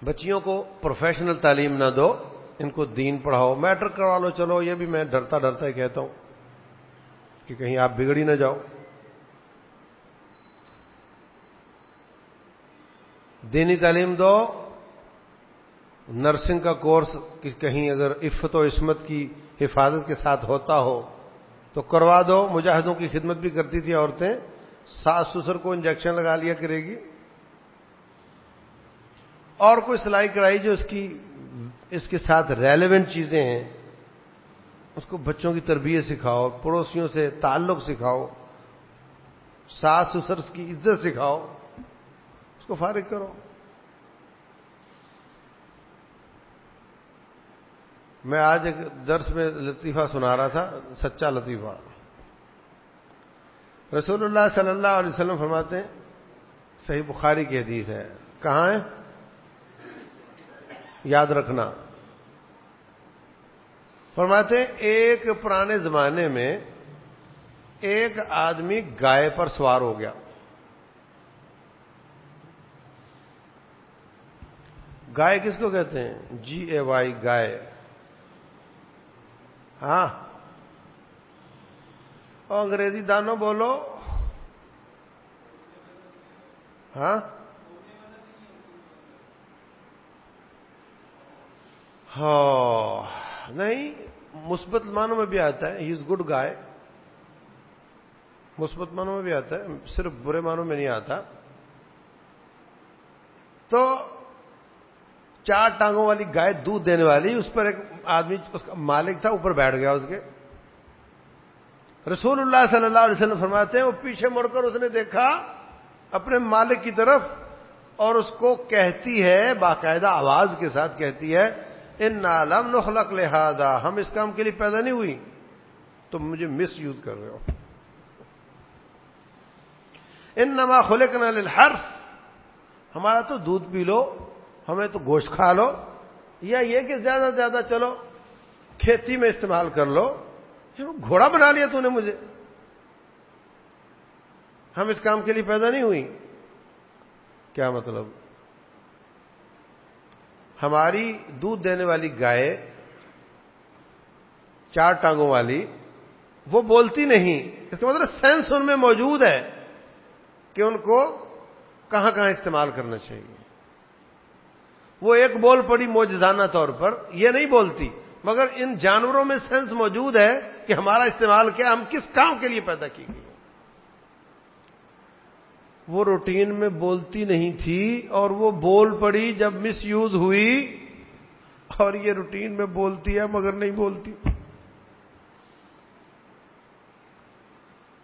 بچیوں کو پروفیشنل تعلیم نہ دو، ان کو دین پڑھاؤ میٹرک کروا لو، چلو، یہ بھی میں ڈرتا ڈرتا ہی کہتا ہوں کہ کہیں آپ بگڑی نہ جاؤ۔ دینی تعلیم دو نرسنگ کا کورس کہیں اگر عفت و عصمت کی حفاظت کے ساتھ ہوتا ہو تو کروا دو، مجاہدوں کی خدمت بھی کرتی تھی عورتیں۔ ساس سسر کو انجیکشن لگا لیا کرے گی۔ اور کوئی سلائی کڑھائی جو اس کی، اس کے ساتھ ریلیونٹ چیزیں ہیں، اس کو بچوں کی تربیت سکھاؤ، پڑوسیوں سے تعلق سکھاؤ، ساس سسر کی عزت سکھاؤ، اس کو فارغ کرو۔ میں آج ایک درس میں لطیفہ سنا رہا تھا، سچا لطیفہ۔ رسول اللہ صلی اللہ علیہ وسلم فرماتے ہیں، صحیح بخاری کی حدیث ہے۔ کہاں ہے؟ یاد رکھنا۔ فرماتے ہیں، ایک پرانے زمانے میں ایک آدمی گائے پر سوار ہو گیا۔ گائے کس کو کہتے ہیں؟ جی اے وائی گائے۔ ہاں اور انگریزی دانوں بولو ہاں ہاں نہیں مثبت مانوں میں بھی آتا ہے ہی از گڈ گائے مثبت مانوں میں بھی آتا ہے صرف برے مانوں میں نہیں آتا تو چار ٹانگوں والی گائے دودھ دینے والی، اس پر ایک آدمی، اس کا مالک تھا، اوپر بیٹھ گیا اس کے۔ رسول اللہ صلی اللہ علیہ وسلم فرماتے ہیں، وہ پیچھے مڑ کر اس نے دیکھا اپنے مالک کی طرف، اور اس کو کہتی ہے، باقاعدہ آواز کے ساتھ کہتی ہے ان نالم نخلق لہذا ہم اس کام کے لیے پیدا نہیں ہوئی۔ تم مجھے مس یوز کر رہے ہو۔ ان نما خلق نہ ہمارا تو دودھ پی لو۔ ہمیں تو گوشت کھا لو، یا یہ کہ زیادہ سے زیادہ چلو، کھیتی میں استعمال کر لو۔ گھوڑا بنا لیا تو نے مجھے۔ ہم اس کام کے لیے پیدا نہیں ہوئی۔ کیا مطلب؟ ہماری دودھ دینے والی گائے، چار ٹانگوں والی، وہ بولتی نہیں۔ اس کا مطلب سینس ان میں موجود ہے کہ ان کو کہاں کہاں استعمال کرنا چاہیے۔ وہ ایک بول پڑی موجزانہ طور پر، یہ نہیں بولتی۔ مگر ان جانوروں میں سینس موجود ہے کہ ہمارا استعمال کیا، ہم کس کام کے لیے پیدا کی گئی۔ وہ روٹین میں بولتی نہیں تھی اور وہ بول پڑی جب مس یوز ہوئی اور یہ روٹین میں بولتی ہے مگر نہیں بولتی۔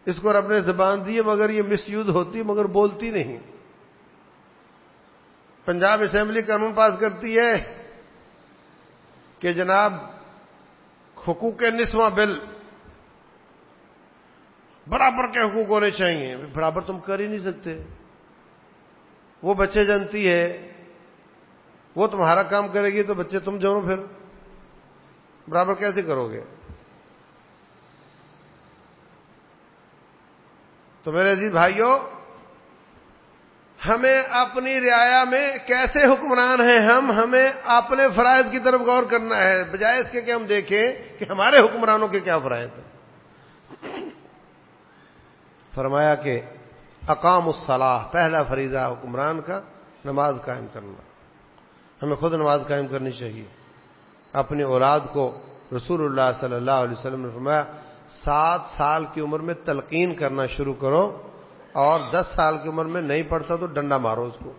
اس کو رب نے زبان دی مگر یہ مس یوز ہوتی مگر بولتی نہیں۔ پنجاب اسمبلی قانون پاس کرتی ہے کہ جناب حقوق نسواں بل برابر کے حقوق ہونے چاہیے۔ برابر تم کر ہی نہیں سکتے۔ وہ بچے جانتی ہے، وہ تمہارا کام کرے گی تو بچے تم جانو پھر۔ برابر کیسے کرو گے؟ تو میرے عزیز بھائیوں ہمیں اپنی رعایا میں کیسے حکمران ہیں ہم، ہمیں اپنے فرائض کی طرف غور کرنا ہے، بجائے اس کے کہ ہم دیکھیں کہ ہمارے حکمرانوں کے کیا فرائض ہیں۔ فرمایا کہ اقام الصلاح، پہلا فریضہ حکمران کا، نماز قائم کرنا۔ ہمیں خود نماز قائم کرنی چاہیے۔ اپنی اولاد کو رسول اللہ صلی اللہ علیہ وسلم نے فرمایا، سات سال کی عمر میں تلقین کرنا شروع کرو۔ اور دس سال کی عمر میں نہیں پڑتا تو ڈنڈا مارو اس کو۔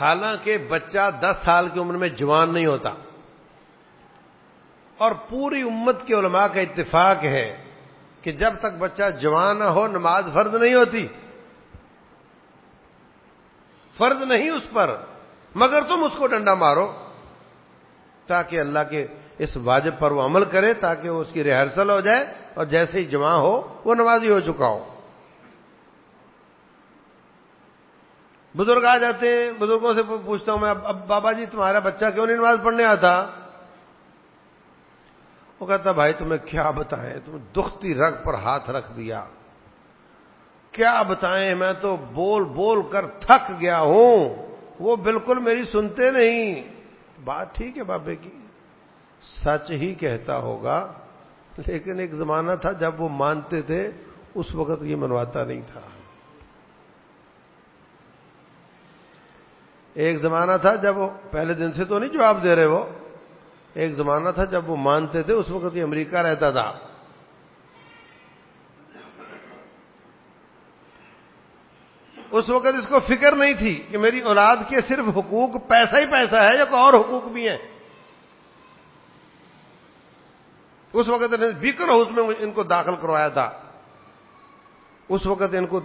حالانکہ بچہ دس سال کی عمر میں جوان نہیں ہوتا۔ اور پوری امت کے علماء کا اتفاق ہے کہ جب تک بچہ جوان نہ ہو، نماز فرض نہیں ہوتی۔ فرض نہیں اس پر، مگر تم اس کو ڈنڈا مارو تاکہ اللہ کے اس واجب پر وہ عمل کرے تاکہ وہ اس کی ریہرسل ہو جائے اور جیسے ہی جمع ہو وہ نمازی ہو چکا ہو۔ بزرگ آ جاتے ہیں، بزرگوں سے پوچھتا ہوں، میں اب بابا جی تمہارا بچہ کیوں نہیں نماز پڑھنے آتا؟ وہ کہتا، بھائی، تمہیں کیا بتائیں؟ تم دکھتی رگ پر ہاتھ رکھ دیا۔ کیا بتائیں؟ میں تو بول بول کر تھک گیا ہوں۔ وہ بالکل میری سنتے نہیں۔ بات ٹھیک ہے بابے کی۔ سچ ہی کہتا ہوگا۔ لیکن ایک زمانہ تھا جب وہ مانتے تھے، اس وقت یہ منواتا نہیں تھا۔ ایک زمانہ تھا جب وہ، پہلے دن سے تو نہیں جواب دے رہے وہ۔ ایک زمانہ تھا جب وہ مانتے تھے، اس وقت یہ امریکہ رہتا تھا۔ اس وقت اس کو فکر نہیں تھی کہ میری اولاد کے صرف حقوق پیسہ ہی پیسہ ہے یا کوئی اور حقوق بھی ہیں۔ اس وقت بیکر ہاؤس میں ان کو داخل کروایا تھا۔ اس وقت ان کو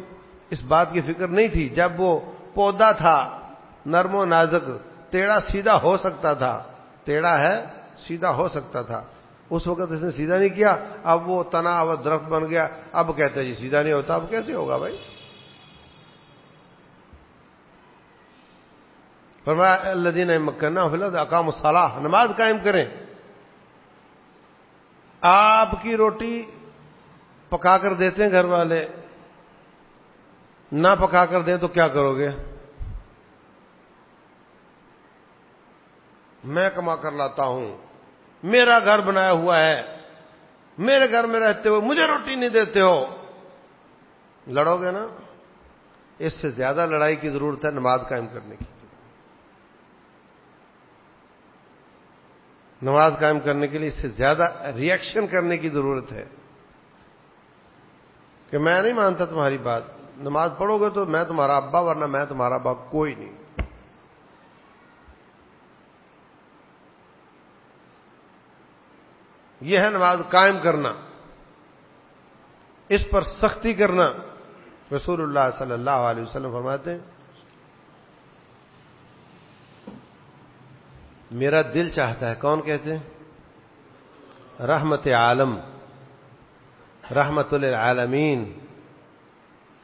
اس بات کی فکر نہیں تھی۔ جب وہ پودا تھا، نرم و نازک، ٹیڑھا سیدھا ہو سکتا تھا۔ ٹیڑھا ہے، سیدھا ہو سکتا تھا۔ اس وقت اس نے سیدھا نہیں کیا۔ اب وہ تنا اب درخت بن گیا۔ اب کہتے ہیں جی سیدھا نہیں ہوتا۔ اب کیسے ہوگا بھائی؟ فرمایا اللہ دین مکنا فلد اقام الصلاح نماز قائم کریں۔ آپ کی روٹی پکا کر دیتے ہیں گھر والے، نہ پکا کر دیں تو کیا کرو گے؟ میں کما کر لاتا ہوں۔ میرا گھر بنایا ہوا ہے۔ میرے گھر میں رہتے ہو مجھے روٹی نہیں دیتے ہو۔ لڑو گے نا؟ اس سے زیادہ لڑائی کی ضرورت ہے نماز قائم کرنے کی۔ نماز قائم کرنے کے لیے اس سے زیادہ ریئیکشن کرنے کی ضرورت ہے۔ کہ میں نہیں مانتا تمہاری بات۔ نماز پڑھو گے تو میں تمہارا ابا، ورنہ میں تمہارا ابا کوئی نہیں۔ یہ ہے نماز قائم کرنا۔ اس پر سختی کرنا۔ رسول اللہ صلی اللہ علیہ وسلم فرماتے ہیں میرا دل چاہتا ہے، کون کہتے ہیں؟ رحمت عالم، رحمت للعالمین،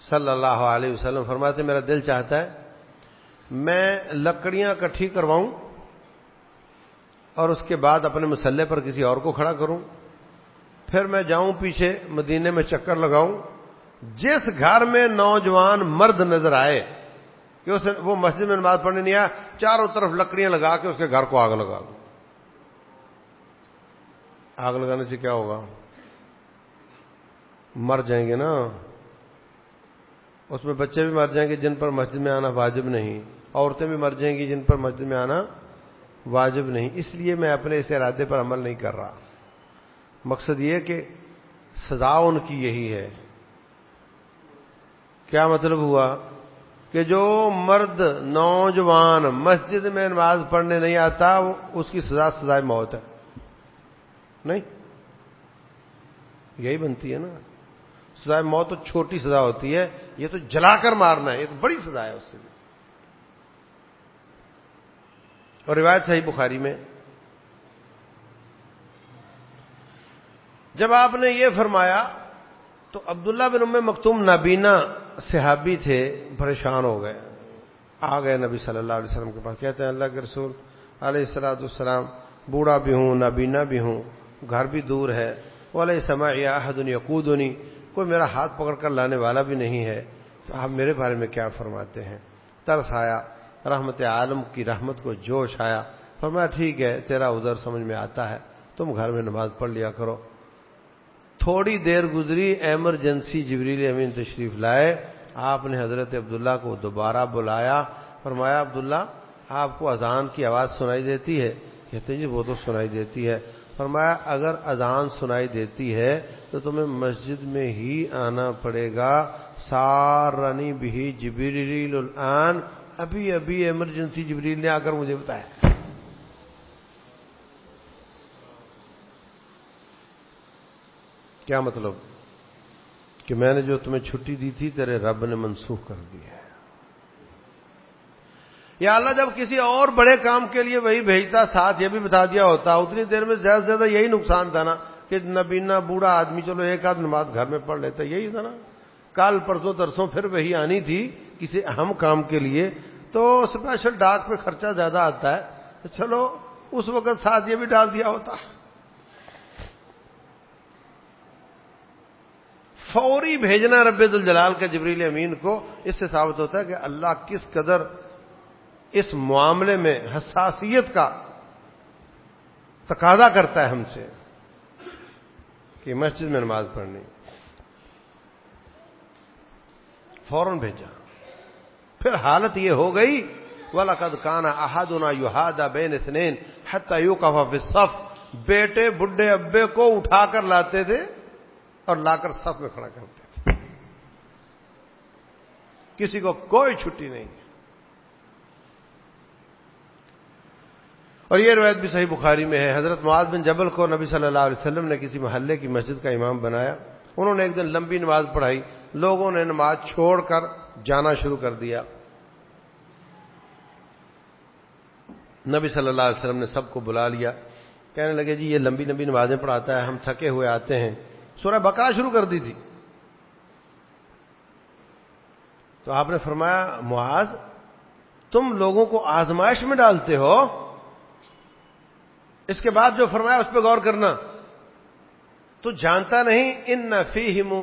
صلی اللہ علیہ وسلم فرماتے میرا دل چاہتا ہے، میں لکڑیاں کٹھی کرواؤں اور اس کے بعد اپنے مسلح پر کسی اور کو کھڑا کروں، پھر میں جاؤں پیچھے مدینے میں چکر لگاؤں، جس گھر میں نوجوان مرد نظر آئے کہ اس وہ مسجد میں نماز پڑھنے نہیں آیا چاروں طرف لکڑیاں لگا کے اس کے گھر کو آگ لگا دو۔ آگ لگانے سے کیا ہوگا؟ مر جائیں گے نا۔ اس میں بچے بھی مر جائیں گے جن پر مسجد میں آنا واجب نہیں۔ عورتیں بھی مر جائیں گی جن پر مسجد میں آنا واجب نہیں۔ اس لیے میں اپنے اس ارادے پر عمل نہیں کر رہا۔ مقصد یہ کہ سزا ان کی یہی ہے۔ کیا مطلب ہوا؟ کہ جو مرد نوجوان مسجد میں نماز پڑھنے نہیں آتا اس کی سزا، سزائے موت ہے۔ نہیں؟ یہی بنتی ہے نا۔ سزائے موت تو چھوٹی سزا ہوتی ہے، یہ تو جلا کر مارنا ہے، یہ تو بڑی سزا ہے اس سے۔ بھی اور روایت صحیح بخاری میں۔ جب آپ نے یہ فرمایا، تو عبداللہ بن ام مختوم نابینا صحابی تھے، پریشان ہو گئے۔ آ گئے نبی صلی اللہ علیہ وسلم کے پاس، کہتے ہیں، اللہ کے رسول، علیہ السلاۃ السلام بوڑھا بھی ہوں، نابینا بھی ہوں، گھر بھی دور ہے وہ علیہ سما یا یقودنی کوئی میرا ہاتھ پکڑ کر لانے والا بھی نہیں ہے۔ تو آپ میرے بارے میں کیا فرماتے ہیں؟ ترس آیا، رحمت عالم کی رحمت کو جوش آیا، فرمایا، ٹھیک ہے، تیرا ادھر سمجھ میں آتا ہے، تم گھر میں نماز پڑھ لیا کرو۔ تھوڑی دیر گزری، ایمرجنسی جبریل امین تشریف لائے۔ آپ نے حضرت عبداللہ کو دوبارہ بلایا۔ فرمایا، عبداللہ، آپ کو اذان کی آواز سنائی دیتی ہے؟ کہتے ہیں جی وہ تو سنائی دیتی ہے۔ فرمایا، اگر اذان سنائی دیتی ہے تو تمہیں مسجد میں ہی آنا پڑے گا۔ سارنی بھی جبریل الان۔ ابھی ابھی ایمرجنسی جبریل نے آ کر مجھے بتایا۔ کیا مطلب؟ کہ میں نے جو تمہیں چھٹی دی تھی، تیرے رب نے منسوخ کر دی ہے۔ یا اللہ، جب کسی اور بڑے کام کے لیے وہی بھیجتا، ساتھ یہ بھی بتا دیا ہوتا، اتنی دیر میں زیادہ سے زیادہ یہی نقصان تھا نا، کہ نبینا بوڑھا آدمی، چلو ایک آدھ نماز گھر میں پڑھ لیتا، یہی تھا نا۔ کال پرسوں، ترسوں پھر وہی آنی تھی کسی اہم کام کے لیے۔ تو اسپیشل ڈاک پہ خرچہ زیادہ آتا ہے۔ چلو، اس وقت ساتھ یہ بھی ڈال دیا ہوتا۔ فوری بھیجنا رب الجلال کے جبریل امین کو، اس سے ثابت ہوتا ہے کہ اللہ کس قدر اس معاملے میں حساسیت کا تقاضا کرتا ہے ہم سے کہ مسجد میں نماز پڑھنی۔ فوراً بھیجا۔ پھر حالت یہ ہو گئی ولاقد کانا احادنا یوہادا بین اثنین حتی یو صف بیٹے، بڈھے، ابے کو اٹھا کر لاتے تھے۔ اور لا کر صف میں کھڑا کرتے تھے۔ کسی کو کوئی چھٹی نہیں۔ اور یہ روایت بھی صحیح بخاری میں ہے۔ حضرت معاذ بن جبل کو نبی صلی اللہ علیہ وسلم نے کسی محلے کی مسجد کا امام بنایا۔ انہوں نے ایک دن لمبی نماز پڑھائی۔ لوگوں نے نماز چھوڑ کر جانا شروع کر دیا۔ نبی صلی اللہ علیہ وسلم نے سب کو بلا لیا۔ کہنے لگے جی یہ لمبی لمبی نمازیں پڑھاتا ہے، ہم تھکے ہوئے آتے ہیں۔ سورہ بکرا شروع کر دی تھی۔ تو آپ نے فرمایا، معاذ، تم لوگوں کو آزمائش میں ڈالتے ہو۔ اس کے بعد جو فرمایا، اس پہ غور کرنا۔ تو جانتا نہیں، ان نفیم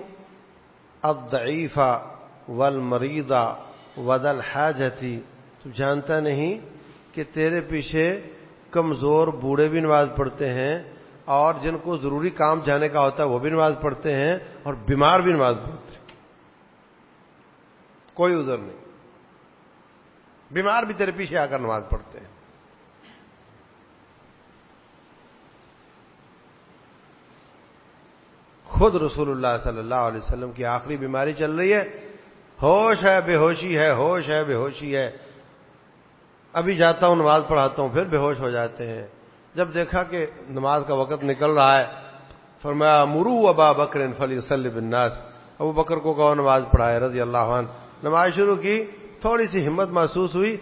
ابدعیفہ ول مریدا ودل حاجتی تو جانتا نہیں کہ تیرے پیچھے کمزور بوڑھے بھی نماز پڑھتے ہیں۔ اور جن کو ضروری کام جانے کا ہوتا ہے وہ بھی نماز پڑھتے ہیں اور بیمار بھی نماز پڑھتے ہیں۔ کوئی ادھر نہیں۔ بیمار بھی تیرے پیچھے آ کر نماز پڑھتے ہیں۔ خود رسول اللہ صلی اللہ علیہ وسلم کی آخری بیماری چل رہی ہے۔ ہوش ہے، بے ہوشی ہے، ہوش ہے، بے ہوشی ہے۔ ابھی جاتا ہوں، نماز پڑھاتا ہوں، پھر بے ہوش ہو جاتے ہیں۔ جب دیکھا کہ نماز کا وقت نکل رہا ہے، فرمایا، مرو ابا بکر فلی وسلی بناس ابو بکر کو کہو، نماز پڑھائے۔ رضی اللہ عنہ۔ نماز شروع کی، تھوڑی سی ہمت محسوس ہوئی۔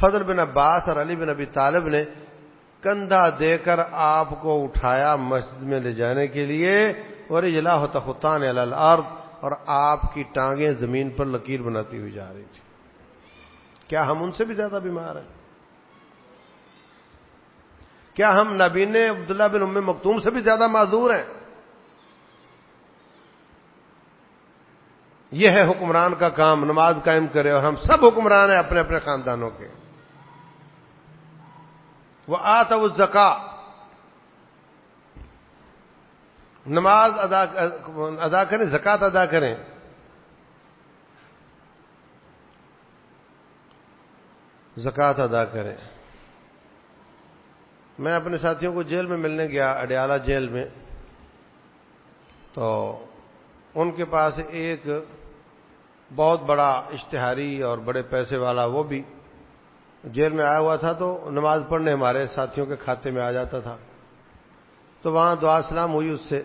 فضل بن عباس اور علی بن ابی طالب نے کندھا دے کر آپ کو اٹھایا مسجد میں لے جانے کے لیے۔ اور اجلا ہوتا الارض اور آپ کی ٹانگیں زمین پر لکیر بناتی ہوئی جا رہی تھی کیا ہم ان سے بھی زیادہ بیمار ہیں؟ کیا ہم نبین عبداللہ بن ام مکتوم سے بھی زیادہ معذور ہیں؟ یہ ہے حکمران کا کام، نماز قائم کرے اور ہم سب حکمران ہیں اپنے اپنے خاندانوں کے۔ وہ آتا وہ زکا نماز ادا ادا کریں زکات ادا کریں۔ زکات ادا کریں۔ میں اپنے ساتھیوں کو جیل میں ملنے گیا، اڈیالہ جیل میں۔ تو ان کے پاس ایک بہت بڑا اشتہاری اور بڑے پیسے والا وہ بھی جیل میں آیا ہوا تھا تو نماز پڑھنے ہمارے ساتھیوں کے کھاتے میں آ جاتا تھا۔ تو وہاں دعا سلام ہوئی اس سے۔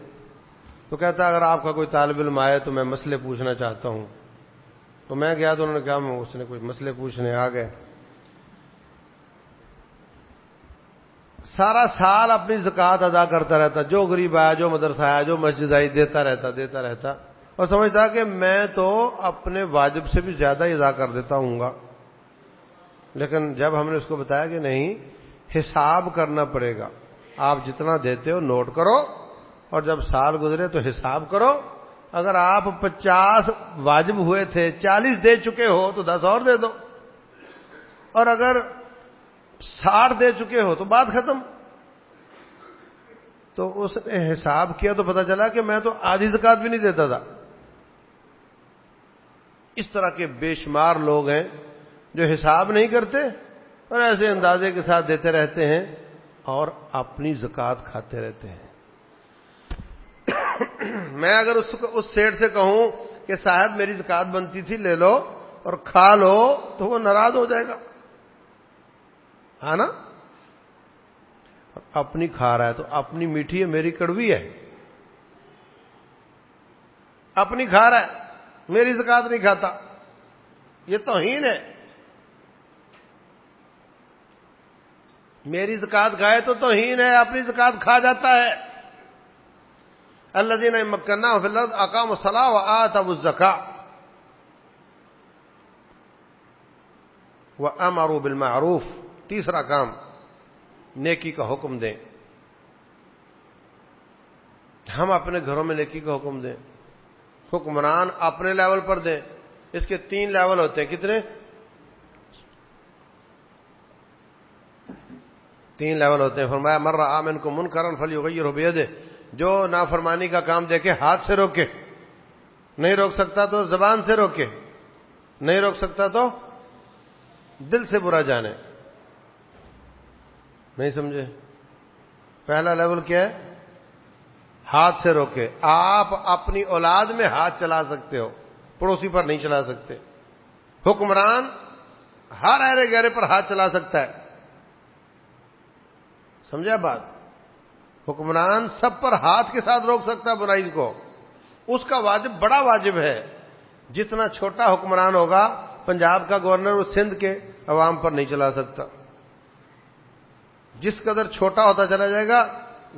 تو کہتا، اگر آپ کا کوئی طالب علم آئے تو میں مسئلے پوچھنا چاہتا ہوں۔ تو میں گیا تو انہوں نے کہا اس نے کوئی مسئلے پوچھنے آ گئے۔ سارا سال اپنی زکات ادا کرتا رہتا، جو غریب آیا، جو مدرسہ آیا، جو مسجد آئی، دیتا رہتا دیتا رہتا۔ اور سمجھتا کہ میں تو اپنے واجب سے بھی زیادہ ہی ادا کر دیتا ہوں گا۔ لیکن جب ہم نے اس کو بتایا کہ نہیں، حساب کرنا پڑے گا۔ آپ جتنا دیتے ہو، نوٹ کرو۔ اور جب سال گزرے تو حساب کرو۔ اگر آپ پچاس واجب ہوئے تھے، چالیس دے چکے ہو تو دس اور دے دو۔ اور اگر ساٹھ دے چکے ہو تو بات ختم۔ تو اس نے حساب کیا تو پتا چلا کہ میں تو آدھی زکات بھی نہیں دیتا تھا۔ اس طرح کے بے شمار لوگ ہیں جو حساب نہیں کرتے اور ایسے اندازے کے ساتھ دیتے رہتے ہیں اور اپنی زکات کھاتے رہتے ہیں۔ میں اگر اس اس سیٹ سے کہوں کہ صاحب میری زکات بنتی تھی لے لو اور کھا لو تو وہ ناراض ہو جائے گا۔ ہاں نا؟ اپنی کھا رہا ہے تو اپنی میٹھی ہے، میری کڑوی ہے۔ اپنی کھا رہا ہے، میری زکات نہیں کھاتا۔ یہ توہین ہے۔ میری زکات کھائے تو توہین ہے، اپنی زکات کھا جاتا ہے۔ اللہ دین مکنا اقام صلاح و آت اب الزکا وہ امارو بالمعروف۔ تیسرا کام، نیکی کا حکم دیں۔ ہم اپنے گھروں میں نیکی کا حکم دیں۔ حکمران اپنے لیول پر دیں۔ اس کے تین لیول ہوتے ہیں۔ کتنے؟ تین لیول ہوتے ہیں۔ فرمایا مر رہا آمن کو من کرن فلی ہو گئی دے جو نافرمانی کا کام دیکھے، ہاتھ سے روکے۔ نہیں روک سکتا تو زبان سے روکے۔ نہیں روک سکتا تو دل سے برا جانے۔ نہیں سمجھے۔ پہلا لیول کیا ہے؟ ہاتھ سے روکے۔ آپ اپنی اولاد میں ہاتھ چلا سکتے ہو، پڑوسی پر نہیں چلا سکتے۔ حکمران ہر ایرے گہرے پر ہاتھ چلا سکتا ہے۔ سمجھا بات؟ حکمران سب پر ہاتھ کے ساتھ روک سکتا ہے برائی کو۔ اس کا واجب، بڑا واجب ہے۔ جتنا چھوٹا حکمران ہوگا، پنجاب کا گورنر وہ سندھ کے عوام پر نہیں چلا سکتا۔ جس قدر چھوٹا ہوتا چلا جائے گا،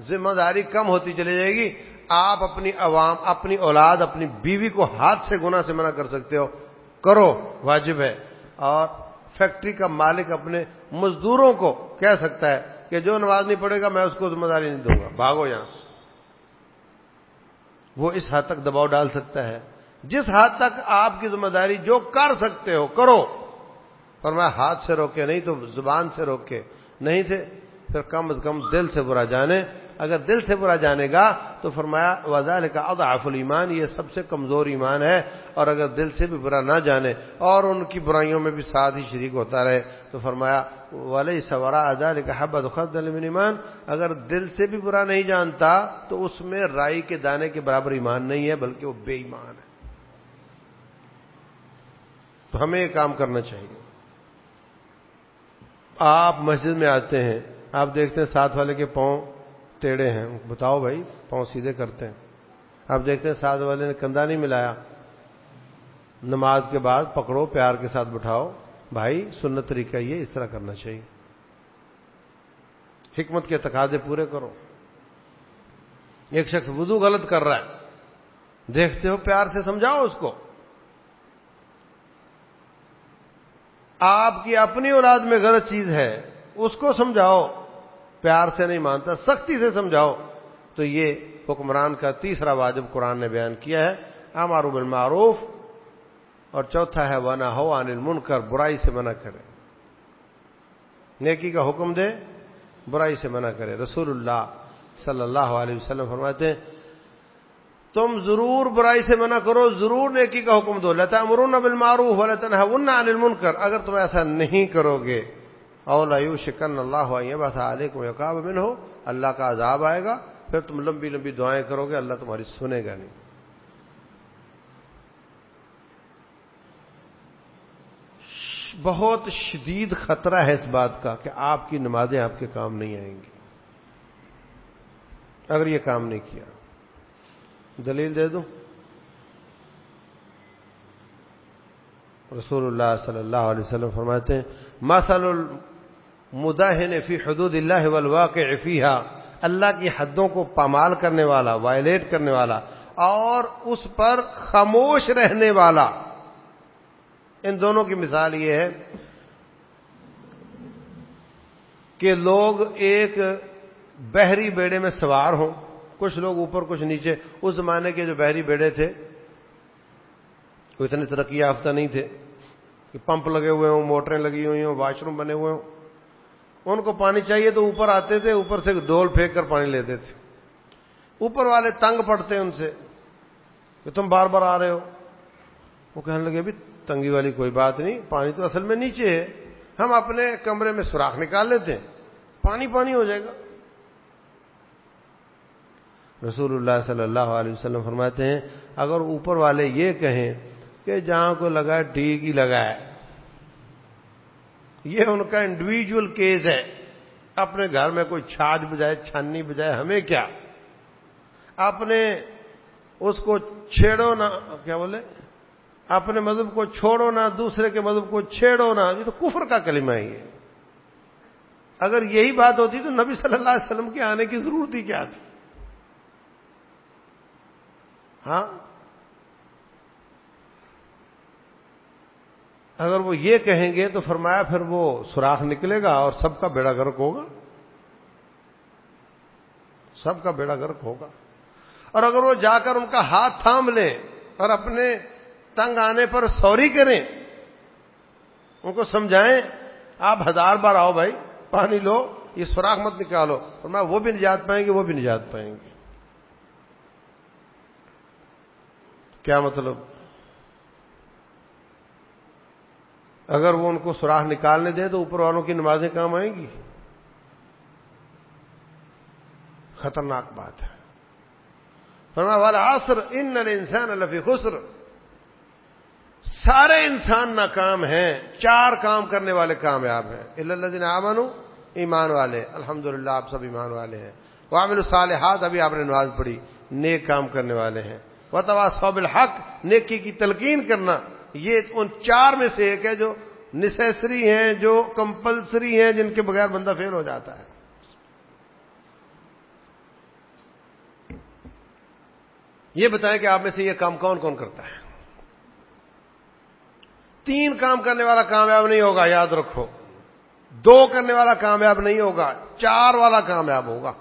ذمہ داری کم ہوتی چلی جائے گی۔ آپ اپنی عوام، اپنی اولاد، اپنی بیوی کو ہاتھ سے گنا سے منع کر سکتے ہو۔ کرو، واجب ہے۔ اور فیکٹری کا مالک اپنے مزدوروں کو کہہ سکتا ہے کہ جو نماز نہیں پڑے گا، میں اس کو ذمہ داری نہیں دوں گا۔ بھاگو یہاں سے۔ وہ اس حد تک دباؤ ڈال سکتا ہے۔ جس حد تک آپ کی ذمہ داری جو کر سکتے ہو، کرو۔ پر میں ہاتھ سے روکے، نہیں تو زبان سے روکے۔ نہیں سے پھر کم از کم دل سے برا جانے۔ اگر دل سے برا جانے گا تو فرمایا وزال کا اضعف الایمان یہ سب سے کمزور ایمان ہے۔ اور اگر دل سے بھی برا نہ جانے اور ان کی برائیوں میں بھی ساتھ ہی شریک ہوتا رہے، تو فرمایا والے سورا ازال کا حبت خد ایمان اگر دل سے بھی برا نہیں جانتا تو اس میں رائی کے دانے کے برابر ایمان نہیں ہے، بلکہ وہ بے ایمان ہے۔ تو ہمیں یہ کام کرنا چاہیے۔ آپ مسجد میں آتے ہیں۔ آپ دیکھتے ہیں ساتھ والے کے پاؤں ٹیڑے ہیں۔ بتاؤ بھائی، پاؤں سیدھے کرتے ہیں۔ آپ دیکھتے ہیں ساتھ والے نے کندھا نہیں ملایا۔ نماز کے بعد پکڑو، پیار کے ساتھ بٹھاؤ۔ بھائی، سنت طریقہ یہ اس طرح کرنا چاہیے۔ حکمت کے تقاضے پورے کرو۔ ایک شخص وضو غلط کر رہا ہے۔ دیکھتے ہو، پیار سے سمجھاؤ اس کو۔ آپ کی اپنی اولاد میں غلط چیز ہے، اس کو سمجھاؤ۔ پیار سے نہیں مانتا، سختی سے سمجھاؤ۔ تو یہ حکمران کا تیسرا واجب قرآن نے بیان کیا ہے امارو بالمعروف، اور چوتھا ہے ونا ہو انل من کر برائی سے منع کرے نیکی کا حکم دے برائی سے منع کرے رسول اللہ صلی اللہ علیہ وسلم فرماتے ہیں، تم ضرور برائی سے منع کرو، ضرور نیکی کا حکم دو۔ لتا امرون بالمعروف ولتا ون عن المنکر۔ اگر تم ایسا نہیں کرو گے اولا یو شکن اللہ بس علیکم یقاب من ہو اللہ کا عذاب آئے گا، پھر تم لمبی لمبی دعائیں کرو گے، اللہ تمہاری سنے گا نہیں۔ بہت شدید خطرہ ہے اس بات کا کہ آپ کی نمازیں آپ کے کام نہیں آئیں گی۔ اگر یہ کام نہیں کیا، دلیل دے دوں؟ رسول اللہ صلی اللہ علیہ وسلم فرماتے ہیں، مثل المداحن فی حدود اللہ والواقع فیہا، اللہ کی حدوں کو پامال کرنے والا وائلیٹ کرنے والا، اور اس پر خاموش رہنے والا۔ ان دونوں کی مثال یہ ہے کہ لوگ ایک بحری بیڑے میں سوار ہوں۔ کچھ لوگ اوپر، کچھ نیچے۔ اس زمانے کے جو بحری بیڑے تھے، وہ اتنے ترقی یافتہ نہیں تھے کہ پمپ لگے ہوئے ہوں، موٹریں لگی ہوئی ہوں واش روم بنے ہوئے ہوں۔ ان کو پانی چاہیے تو اوپر آتے تھے، اوپر سے ڈول پھینک کر پانی لیتے تھے۔ اوپر والے تنگ پڑتے ان سے کہ تم بار بار آ رہے ہو۔ وہ کہنے لگے، ابھی تنگی والی کوئی بات نہیں، پانی تو اصل میں نیچے ہے۔ ہم اپنے کمرے میں سوراخ نکال لیتے ہیں، پانی پانی ہو جائے گا۔ رسول اللہ صلی اللہ علیہ وسلم فرماتے ہیں، اگر اوپر والے یہ کہیں کہ جہاں کو لگا ٹھیک ہی لگا ہے۔ یہ ان کا انڈیویجل کیس ہے۔ اپنے گھر میں کوئی چھاج بجائے چھاننی بجائے، ہمیں کیا؟ اپنے اس کو چھیڑو نہ، کیا بولے؟ اپنے مذہب کو چھوڑو نہ، دوسرے کے مذہب کو چھیڑو نہ۔ یہ تو کفر کا کلمہ ہی ہے اگر یہی بات ہوتی تو نبی صلی اللہ علیہ وسلم کے آنے کی ضرورت ہی کیا تھی؟ ہاں؟ اگر وہ یہ کہیں گے تو فرمایا پھر وہ سوراخ نکلے گا اور سب کا بیڑا گرک ہوگا۔ سب کا بیڑا گرک ہوگا۔ اور اگر وہ جا کر ان کا ہاتھ تھام لیں اور اپنے تنگ آنے پر سوری کریں، ان کو سمجھائیں، آپ ہزار بار آؤ بھائی، پانی لو، یہ سوراخ مت نکالو۔ اور میں وہ بھی نجات پائیں گے، وہ بھی نجات پائیں گے۔ کیا مطلب؟ اگر وہ ان کو سوراخ نکالنے دیں تو اوپر والوں کی نمازیں کام آئیں گی۔ خطرناک بات ہے۔ فرما والا آسر ان انسان الفی خسر۔ سارے انسان ناکام ہیں، چار کام کرنے والے کامیاب ہیں۔ اللہ دن آمن ایمان والے۔ الحمد آپ سب ایمان والے ہیں۔ وہ عامل الصالحات، ابھی آپ نے نماز پڑھی، نیک کام کرنے والے ہیں۔ وہ توا صوب الحق نیکی کی تلقین کرنا۔ یہ ان چار میں سے ایک ہے جو نسیسری ہیں، جو کمپلسری ہیں، جن کے بغیر بندہ فیل ہو جاتا ہے۔ یہ بتائیں کہ آپ میں سے یہ کام کون کون کرتا ہے؟ تین کام کرنے والا کامیاب نہیں ہوگا، یاد رکھو۔ دو کرنے والا کامیاب نہیں ہوگا، چار والا کامیاب ہوگا۔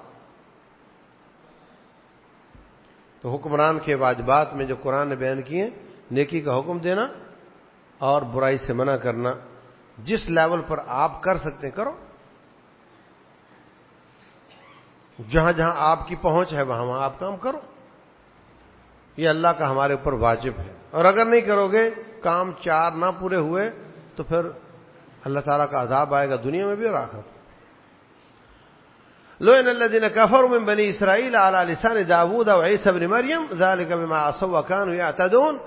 تو حکمران کے واجبات میں جو قرآن نے بیان کیے نیکی کا حکم دینا اور برائی سے منع کرنا جس لیول پر آپ کر سکتے ہیں، کرو۔ جہاں جہاں آپ کی پہنچ ہے، وہاں وہاں آپ کام کرو۔ یہ اللہ کا ہمارے اوپر واجب ہے۔ اور اگر نہیں کرو گے، کام چار نہ پورے ہوئے، تو پھر اللہ تعالیٰ کا عذاب آئے گا دنیا میں بھی اور آخر لو ان اللہ دین کفر میں بنی اسرائیل اعلی لسان داود اور عیسی بن مریم ذالک بما عصوا كانوا يعتدون۔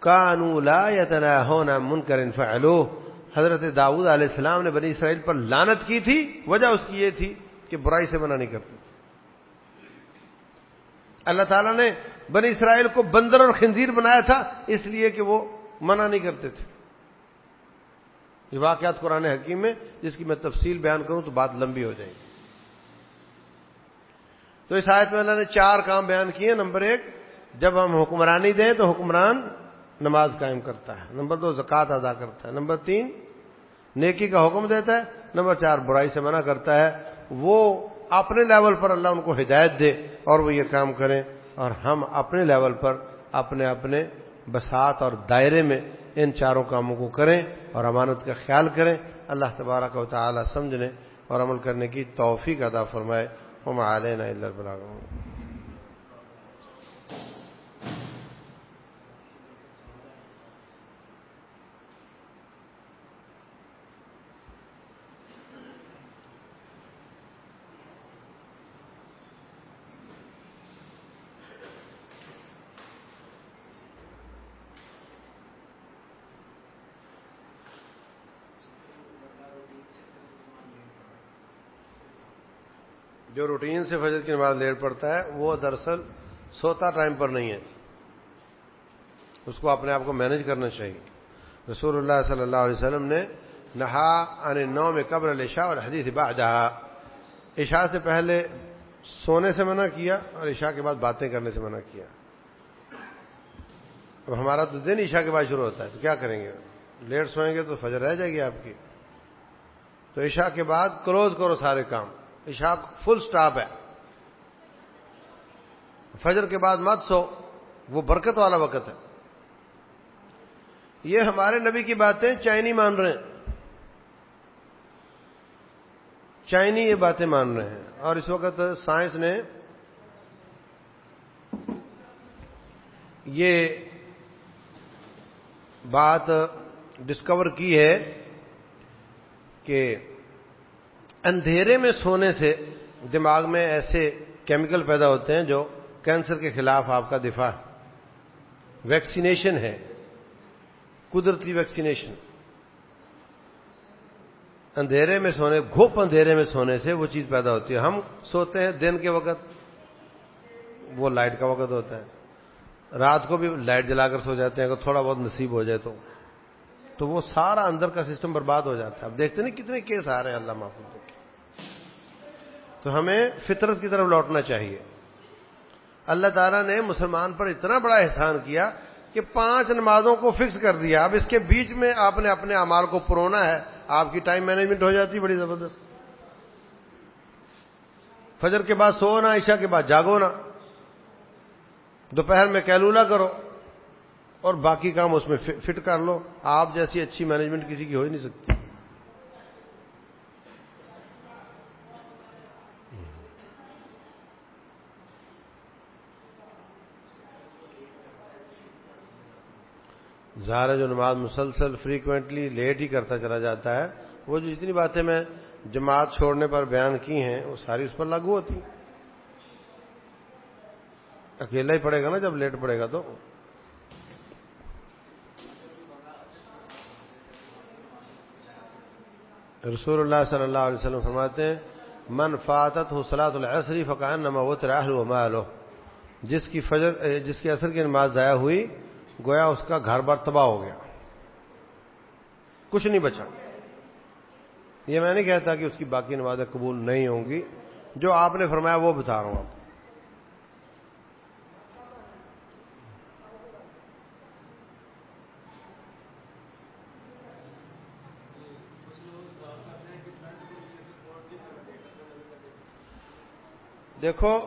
كانوا لا يتناهون عن منكر فعلوه حضرت داؤد علیہ السلام نے بنی اسرائیل پر لانت کی تھی، وجہ اس کی یہ تھی کہ برائی سے منع نہیں کرتے تھے اللہ تعالیٰ نے بنی اسرائیل کو بندر اور خنزیر بنایا تھا، اس لیے کہ وہ منع نہیں کرتے تھے۔ یہ واقعات قرآن حکیم میں، جس کی میں تفصیل بیان کروں تو بات لمبی ہو جائے گی۔ تو اس آیت میں اللہ نے چار کام بیان کیے۔ نمبر ایک، جب ہم حکمرانی دیں تو حکمران نماز قائم کرتا ہے۔ نمبر دو، زکوٰۃ ادا کرتا ہے۔ نمبر تین، نیکی کا حکم دیتا ہے۔ نمبر چار، برائی سے منع کرتا ہے۔ وہ اپنے لیول پر اللہ ان کو ہدایت دے اور وہ یہ کام کریں۔ اور ہم اپنے لیول پر اپنے اپنے بسات اور دائرے میں ان چاروں کاموں کو کریں اور امانت کا خیال کریں۔ اللہ تبارک و تعالی سمجھنے اور عمل کرنے کی توفیق ادا فرمائے۔ وہ معلین اللہ جو روٹین سے فجر کی نماز لیٹ پڑتا ہے، وہ دراصل سوتا ٹائم پر نہیں ہے۔ اس کو اپنے آپ کو مینج کرنا چاہیے۔ رسول اللہ صلی اللہ علیہ وسلم نے نہا ان نو میں قبر الشا اور حدیث بعدها عشاء سے پہلے سونے سے منع کیا اور عشاء کے بعد باتیں کرنے سے منع کیا۔ اب ہمارا تو دن عشاء کے بعد شروع ہوتا ہے، تو کیا کریں گے؟ لیٹ سوئیں گے تو فجر رہ جائے گی آپ کی۔ تو عشاء کے بعد کلوز کرو سارے کام۔ عشاء فل سٹاپ ہے۔ فجر کے بعد مت سو، وہ برکت والا وقت ہے۔ یہ ہمارے نبی کی باتیں چائنی مان رہے ہیں۔ چائنی یہ باتیں مان رہے ہیں۔ اور اس وقت سائنس نے یہ بات ڈسکور کی ہے کہ اندھیرے میں سونے سے دماغ میں ایسے کیمیکل پیدا ہوتے ہیں جو کینسر کے خلاف آپ کا دفاع ویکسینیشن ہے۔ قدرتی ویکسینیشن۔ اندھیرے میں سونے، گھوپ اندھیرے میں سونے سے وہ چیز پیدا ہوتی ہے۔ ہم سوتے ہیں دن کے وقت، وہ لائٹ کا وقت ہوتا ہے۔ رات کو بھی لائٹ جلا کر سو جاتے ہیں، اگر تھوڑا بہت نصیب ہو جائے تو۔ تو وہ سارا اندر کا سسٹم برباد ہو جاتا ہے۔ اب دیکھتے نہیں کتنے کیس آ رہے ہیں اللہ محفوظ تو ہمیں فطرت کی طرف لوٹنا چاہیے۔ اللہ تعالیٰ نے مسلمان پر اتنا بڑا احسان کیا کہ پانچ نمازوں کو فکس کر دیا۔ اب اس کے بیچ میں آپ نے اپنے امال کو پرونا ہے، آپ کی ٹائم مینجمنٹ ہو جاتی بڑی زبردست۔ فجر کے بعد سو نا عشاء کے بعد جاگو نا۔ دوپہر میں کیلولا کرو اور باقی کام اس میں فٹ کر لو۔ آپ جیسی اچھی مینجمنٹ کسی کی ہو ہی نہیں سکتی۔ ظاہر جو نماز مسلسل فریکوینٹلی لیٹ ہی کرتا چلا جاتا ہے، وہ جو جتنی باتیں میں جماعت چھوڑنے پر بیان کی ہیں، وہ ساری اس پر لاگو ہوتی۔ اکیلا ہی پڑے گا نا جب لیٹ پڑے گا تو۔ رسول اللہ صلی اللہ علیہ وسلم فرماتے ہیں، من فاتت حسلات العصری فقان نما وہ تراہل جس کی فجر، جس کی اثر کی نماز ضائع ہوئی گویا اس کا گھر بار تباہ ہو گیا۔ کچھ نہیں بچا۔ یہ میں نہیں کہتا کہ اس کی باقی نمازیں قبول نہیں ہوں گی۔ جو آپ نے فرمایا وہ بتا رہا ہوں آپ دیکھو،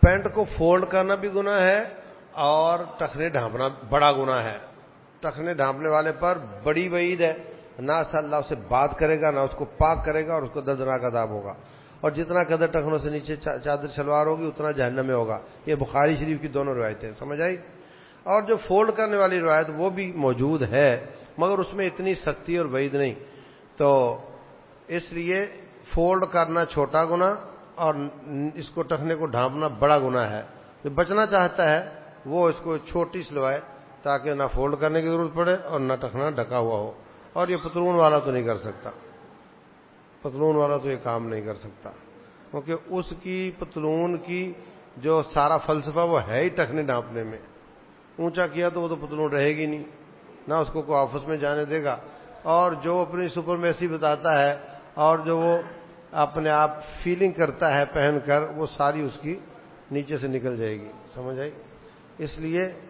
پینٹ کو فولڈ کرنا بھی گنا ہے۔ اور ٹخنے ڈھانپنا بڑا گنا ہے۔ ٹخنے ڈھانپنے والے پر بڑی وعید ہے۔ نہ اللہ اسے بات کرے گا، نہ اس کو پاک کرے گا اور اس کو دردناک عذاب ہوگا۔ اور جتنا قدر ٹخنوں سے نیچے چادر شلوار ہوگی، اتنا جہنم میں ہوگا۔ یہ بخاری شریف کی دونوں روایتیں سمجھ آئی؟ اور جو فولڈ کرنے والی روایت وہ بھی موجود ہے، مگر اس میں اتنی سختی اور وعید نہیں۔ تو اس لیے فولڈ کرنا چھوٹا گنا اور اس کو ٹکنے کو ڈھانپنا بڑا گنا ہے۔ جو بچنا چاہتا ہے وہ اس کو چھوٹی سلوائے تاکہ نہ فولڈ کرنے کی ضرورت پڑے اور نہ ٹکنا ڈھکا ہوا ہو۔ اور یہ پتلون والا تو نہیں کر سکتا۔ پتلون والا تو یہ کام نہیں کر سکتا۔ کیونکہ اس کی پتلون کی جو سارا فلسفہ وہ ہے ہی ٹکنے ڈھانپنے میں۔ اونچا کیا تو وہ تو پتلون رہے گی نہیں۔ نہ اس کو کوئی آفس میں جانے دے گا۔ اور جو اپنی سپر میسی بتاتا ہے اور جو وہ اپنے آپ فیلنگ کرتا ہے پہن کر، وہ ساری اس کی نیچے سے نکل جائے گی۔ سمجھ آئی؟ اس لیے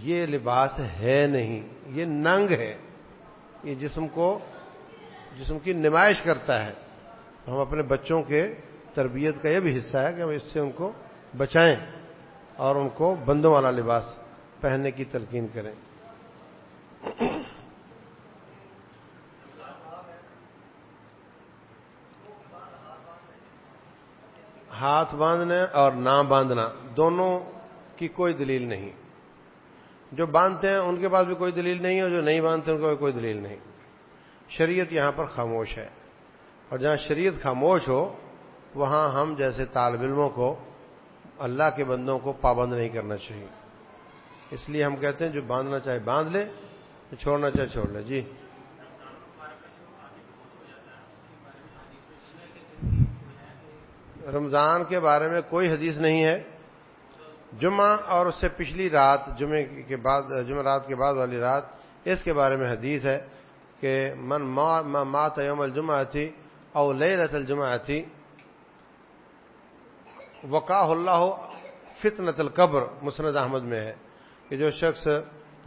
یہ لباس ہے نہیں، یہ ننگ ہے۔ یہ جسم کو، جسم کی نمائش کرتا ہے۔ ہم اپنے بچوں کے تربیت کا یہ بھی حصہ ہے کہ ہم اس سے ان کو بچائیں اور ان کو بندوں والا لباس پہننے کی تلقین کریں۔ ہاتھ باندھنا اور نہ باندھنا، دونوں کی کوئی دلیل نہیں۔ جو باندھتے ہیں ان کے پاس بھی کوئی دلیل نہیں اور جو نہیں باندھتے ان کو بھی کوئی دلیل نہیں۔ شریعت یہاں پر خاموش ہے۔ اور جہاں شریعت خاموش ہو، وہاں ہم جیسے طالب علموں کو اللہ کے بندوں کو پابند نہیں کرنا چاہیے۔ اس لیے ہم کہتے ہیں جو باندھنا چاہے باندھ لے چھوڑنا چاہے چھوڑ لے۔ جی۔ رمضان کے بارے میں کوئی حدیث نہیں ہے۔ جمعہ اور اس سے پچھلی رات، جمعے کے بعد، جمعہ رات کے بعد والی رات، اس کے بارے میں حدیث ہے کہ من مات یوم الجمعہ تھی او لئی رت الجمعہ تھی وقاح اللہ فتنت القبر، مسند احمد میں ہے کہ جو شخص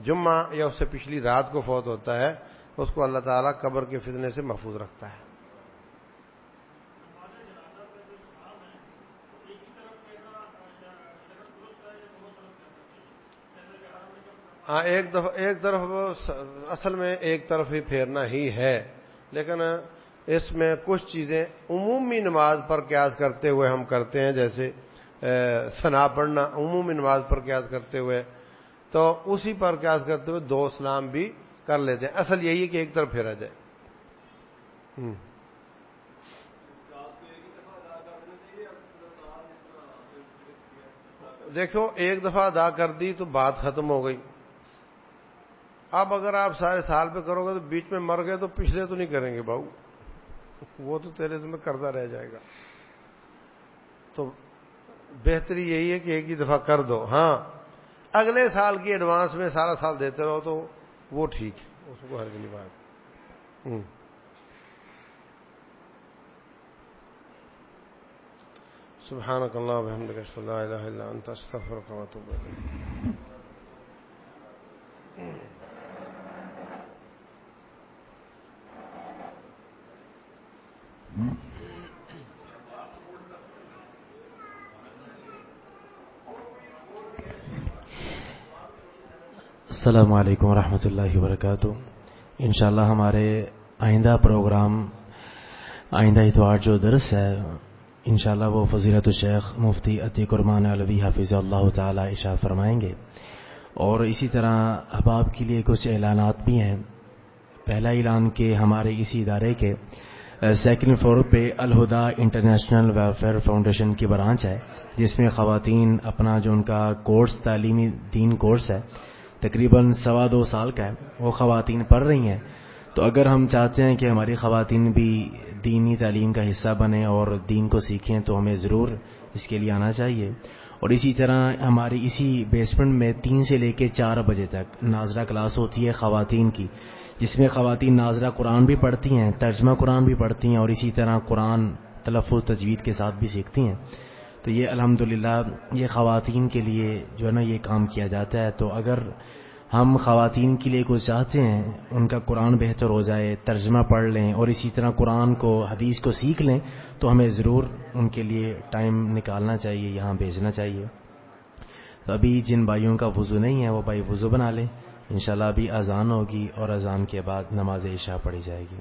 جمعہ یا اس سے پچھلی رات کو فوت ہوتا ہے، اس کو اللہ تعالیٰ قبر کے فتنے سے محفوظ رکھتا ہے۔ ہاں ایک دفعہ، ایک طرف اصل میں ایک طرف ہی پھیرنا ہی ہے، لیکن اس میں کچھ چیزیں عمومی نماز پر قیاس کرتے ہوئے ہم کرتے ہیں، جیسے سنا پڑھنا عمومی نماز پر قیاس کرتے ہوئے، تو اسی پر قیاس کرتے ہوئے دو اسلام بھی کر لیتے ہیں۔ اصل یہی ہے کہ ایک طرف پھیرا جائے۔ دیکھو، ایک دفعہ ادا کر دی تو بات ختم ہو گئی۔ اب اگر آپ سارے سال پہ کرو گے تو بیچ میں مر گئے تو پچھلے تو نہیں کریں گے بھاؤ وہ تو تیرے میں کرتا رہ جائے گا۔ تو بہتری یہی ہے کہ ایک ہی دفعہ کر دو۔ ہاں اگلے سال کی ایڈوانس میں سارا سال دیتے رہو تو وہ ٹھیک ہے۔ اس کو ہر نہیں بات سبحانك الله وبحمدك اشهد ان لا اله الا انت استغفرك واتوب اليك السلام علیکم ورحمۃ اللہ وبرکاتہ۔ انشاءاللہ ہمارے آئندہ پروگرام، آئندہ اتوار جو درس ہے، انشاءاللہ وہ فضیلت الشیخ مفتی عتیق قرمان علوی حافظ اللہ تعالی اشاع فرمائیں گے۔ اور اسی طرح احباب کے لیے کچھ اعلانات بھی ہیں۔ پہلا اعلان کہ ہمارے اسی ادارے کے سیکنڈ فلور پہ الہدا انٹرنیشنل ویلفیئر فاؤنڈیشن کی برانچ ہے، جس میں خواتین اپنا جو ان کا کورس تعلیمی دین کورس ہے، تقریباً سوا دو سال کا ہے، وہ خواتین پڑھ رہی ہیں۔ تو اگر ہم چاہتے ہیں کہ ہماری خواتین بھی دینی تعلیم کا حصہ بنیں اور دین کو سیکھیں، تو ہمیں ضرور اس کے لیے آنا چاہیے۔ اور اسی طرح ہماری اسی بیسمنٹ میں تین سے لے کے چار بجے تک ناظرہ کلاس ہوتی ہے خواتین کی۔ جس میں خواتین ناظرہ قرآن بھی پڑھتی ہیں، ترجمہ قرآن بھی پڑھتی ہیں اور اسی طرح قرآن تلفظ تجوید کے ساتھ بھی سیکھتی ہیں۔ تو یہ الحمد یہ خواتین کے لیے جو ہے نا یہ کام کیا جاتا ہے۔ تو اگر ہم خواتین کے لیے کچھ چاہتے ہیں، ان کا قرآن بہتر ہو جائے، ترجمہ پڑھ لیں اور اسی طرح قرآن کو، حدیث کو سیکھ لیں، تو ہمیں ضرور ان کے لیے ٹائم نکالنا چاہیے، یہاں بھیجنا چاہیے۔ تو ابھی جن بھائیوں کا وضو نہیں ہے، وہ بھائی وضو بنا لیں۔ انشاءاللہ ابھی اذان ہوگی اور اذان کے بعد نماز عشاء پڑھی جائے گی۔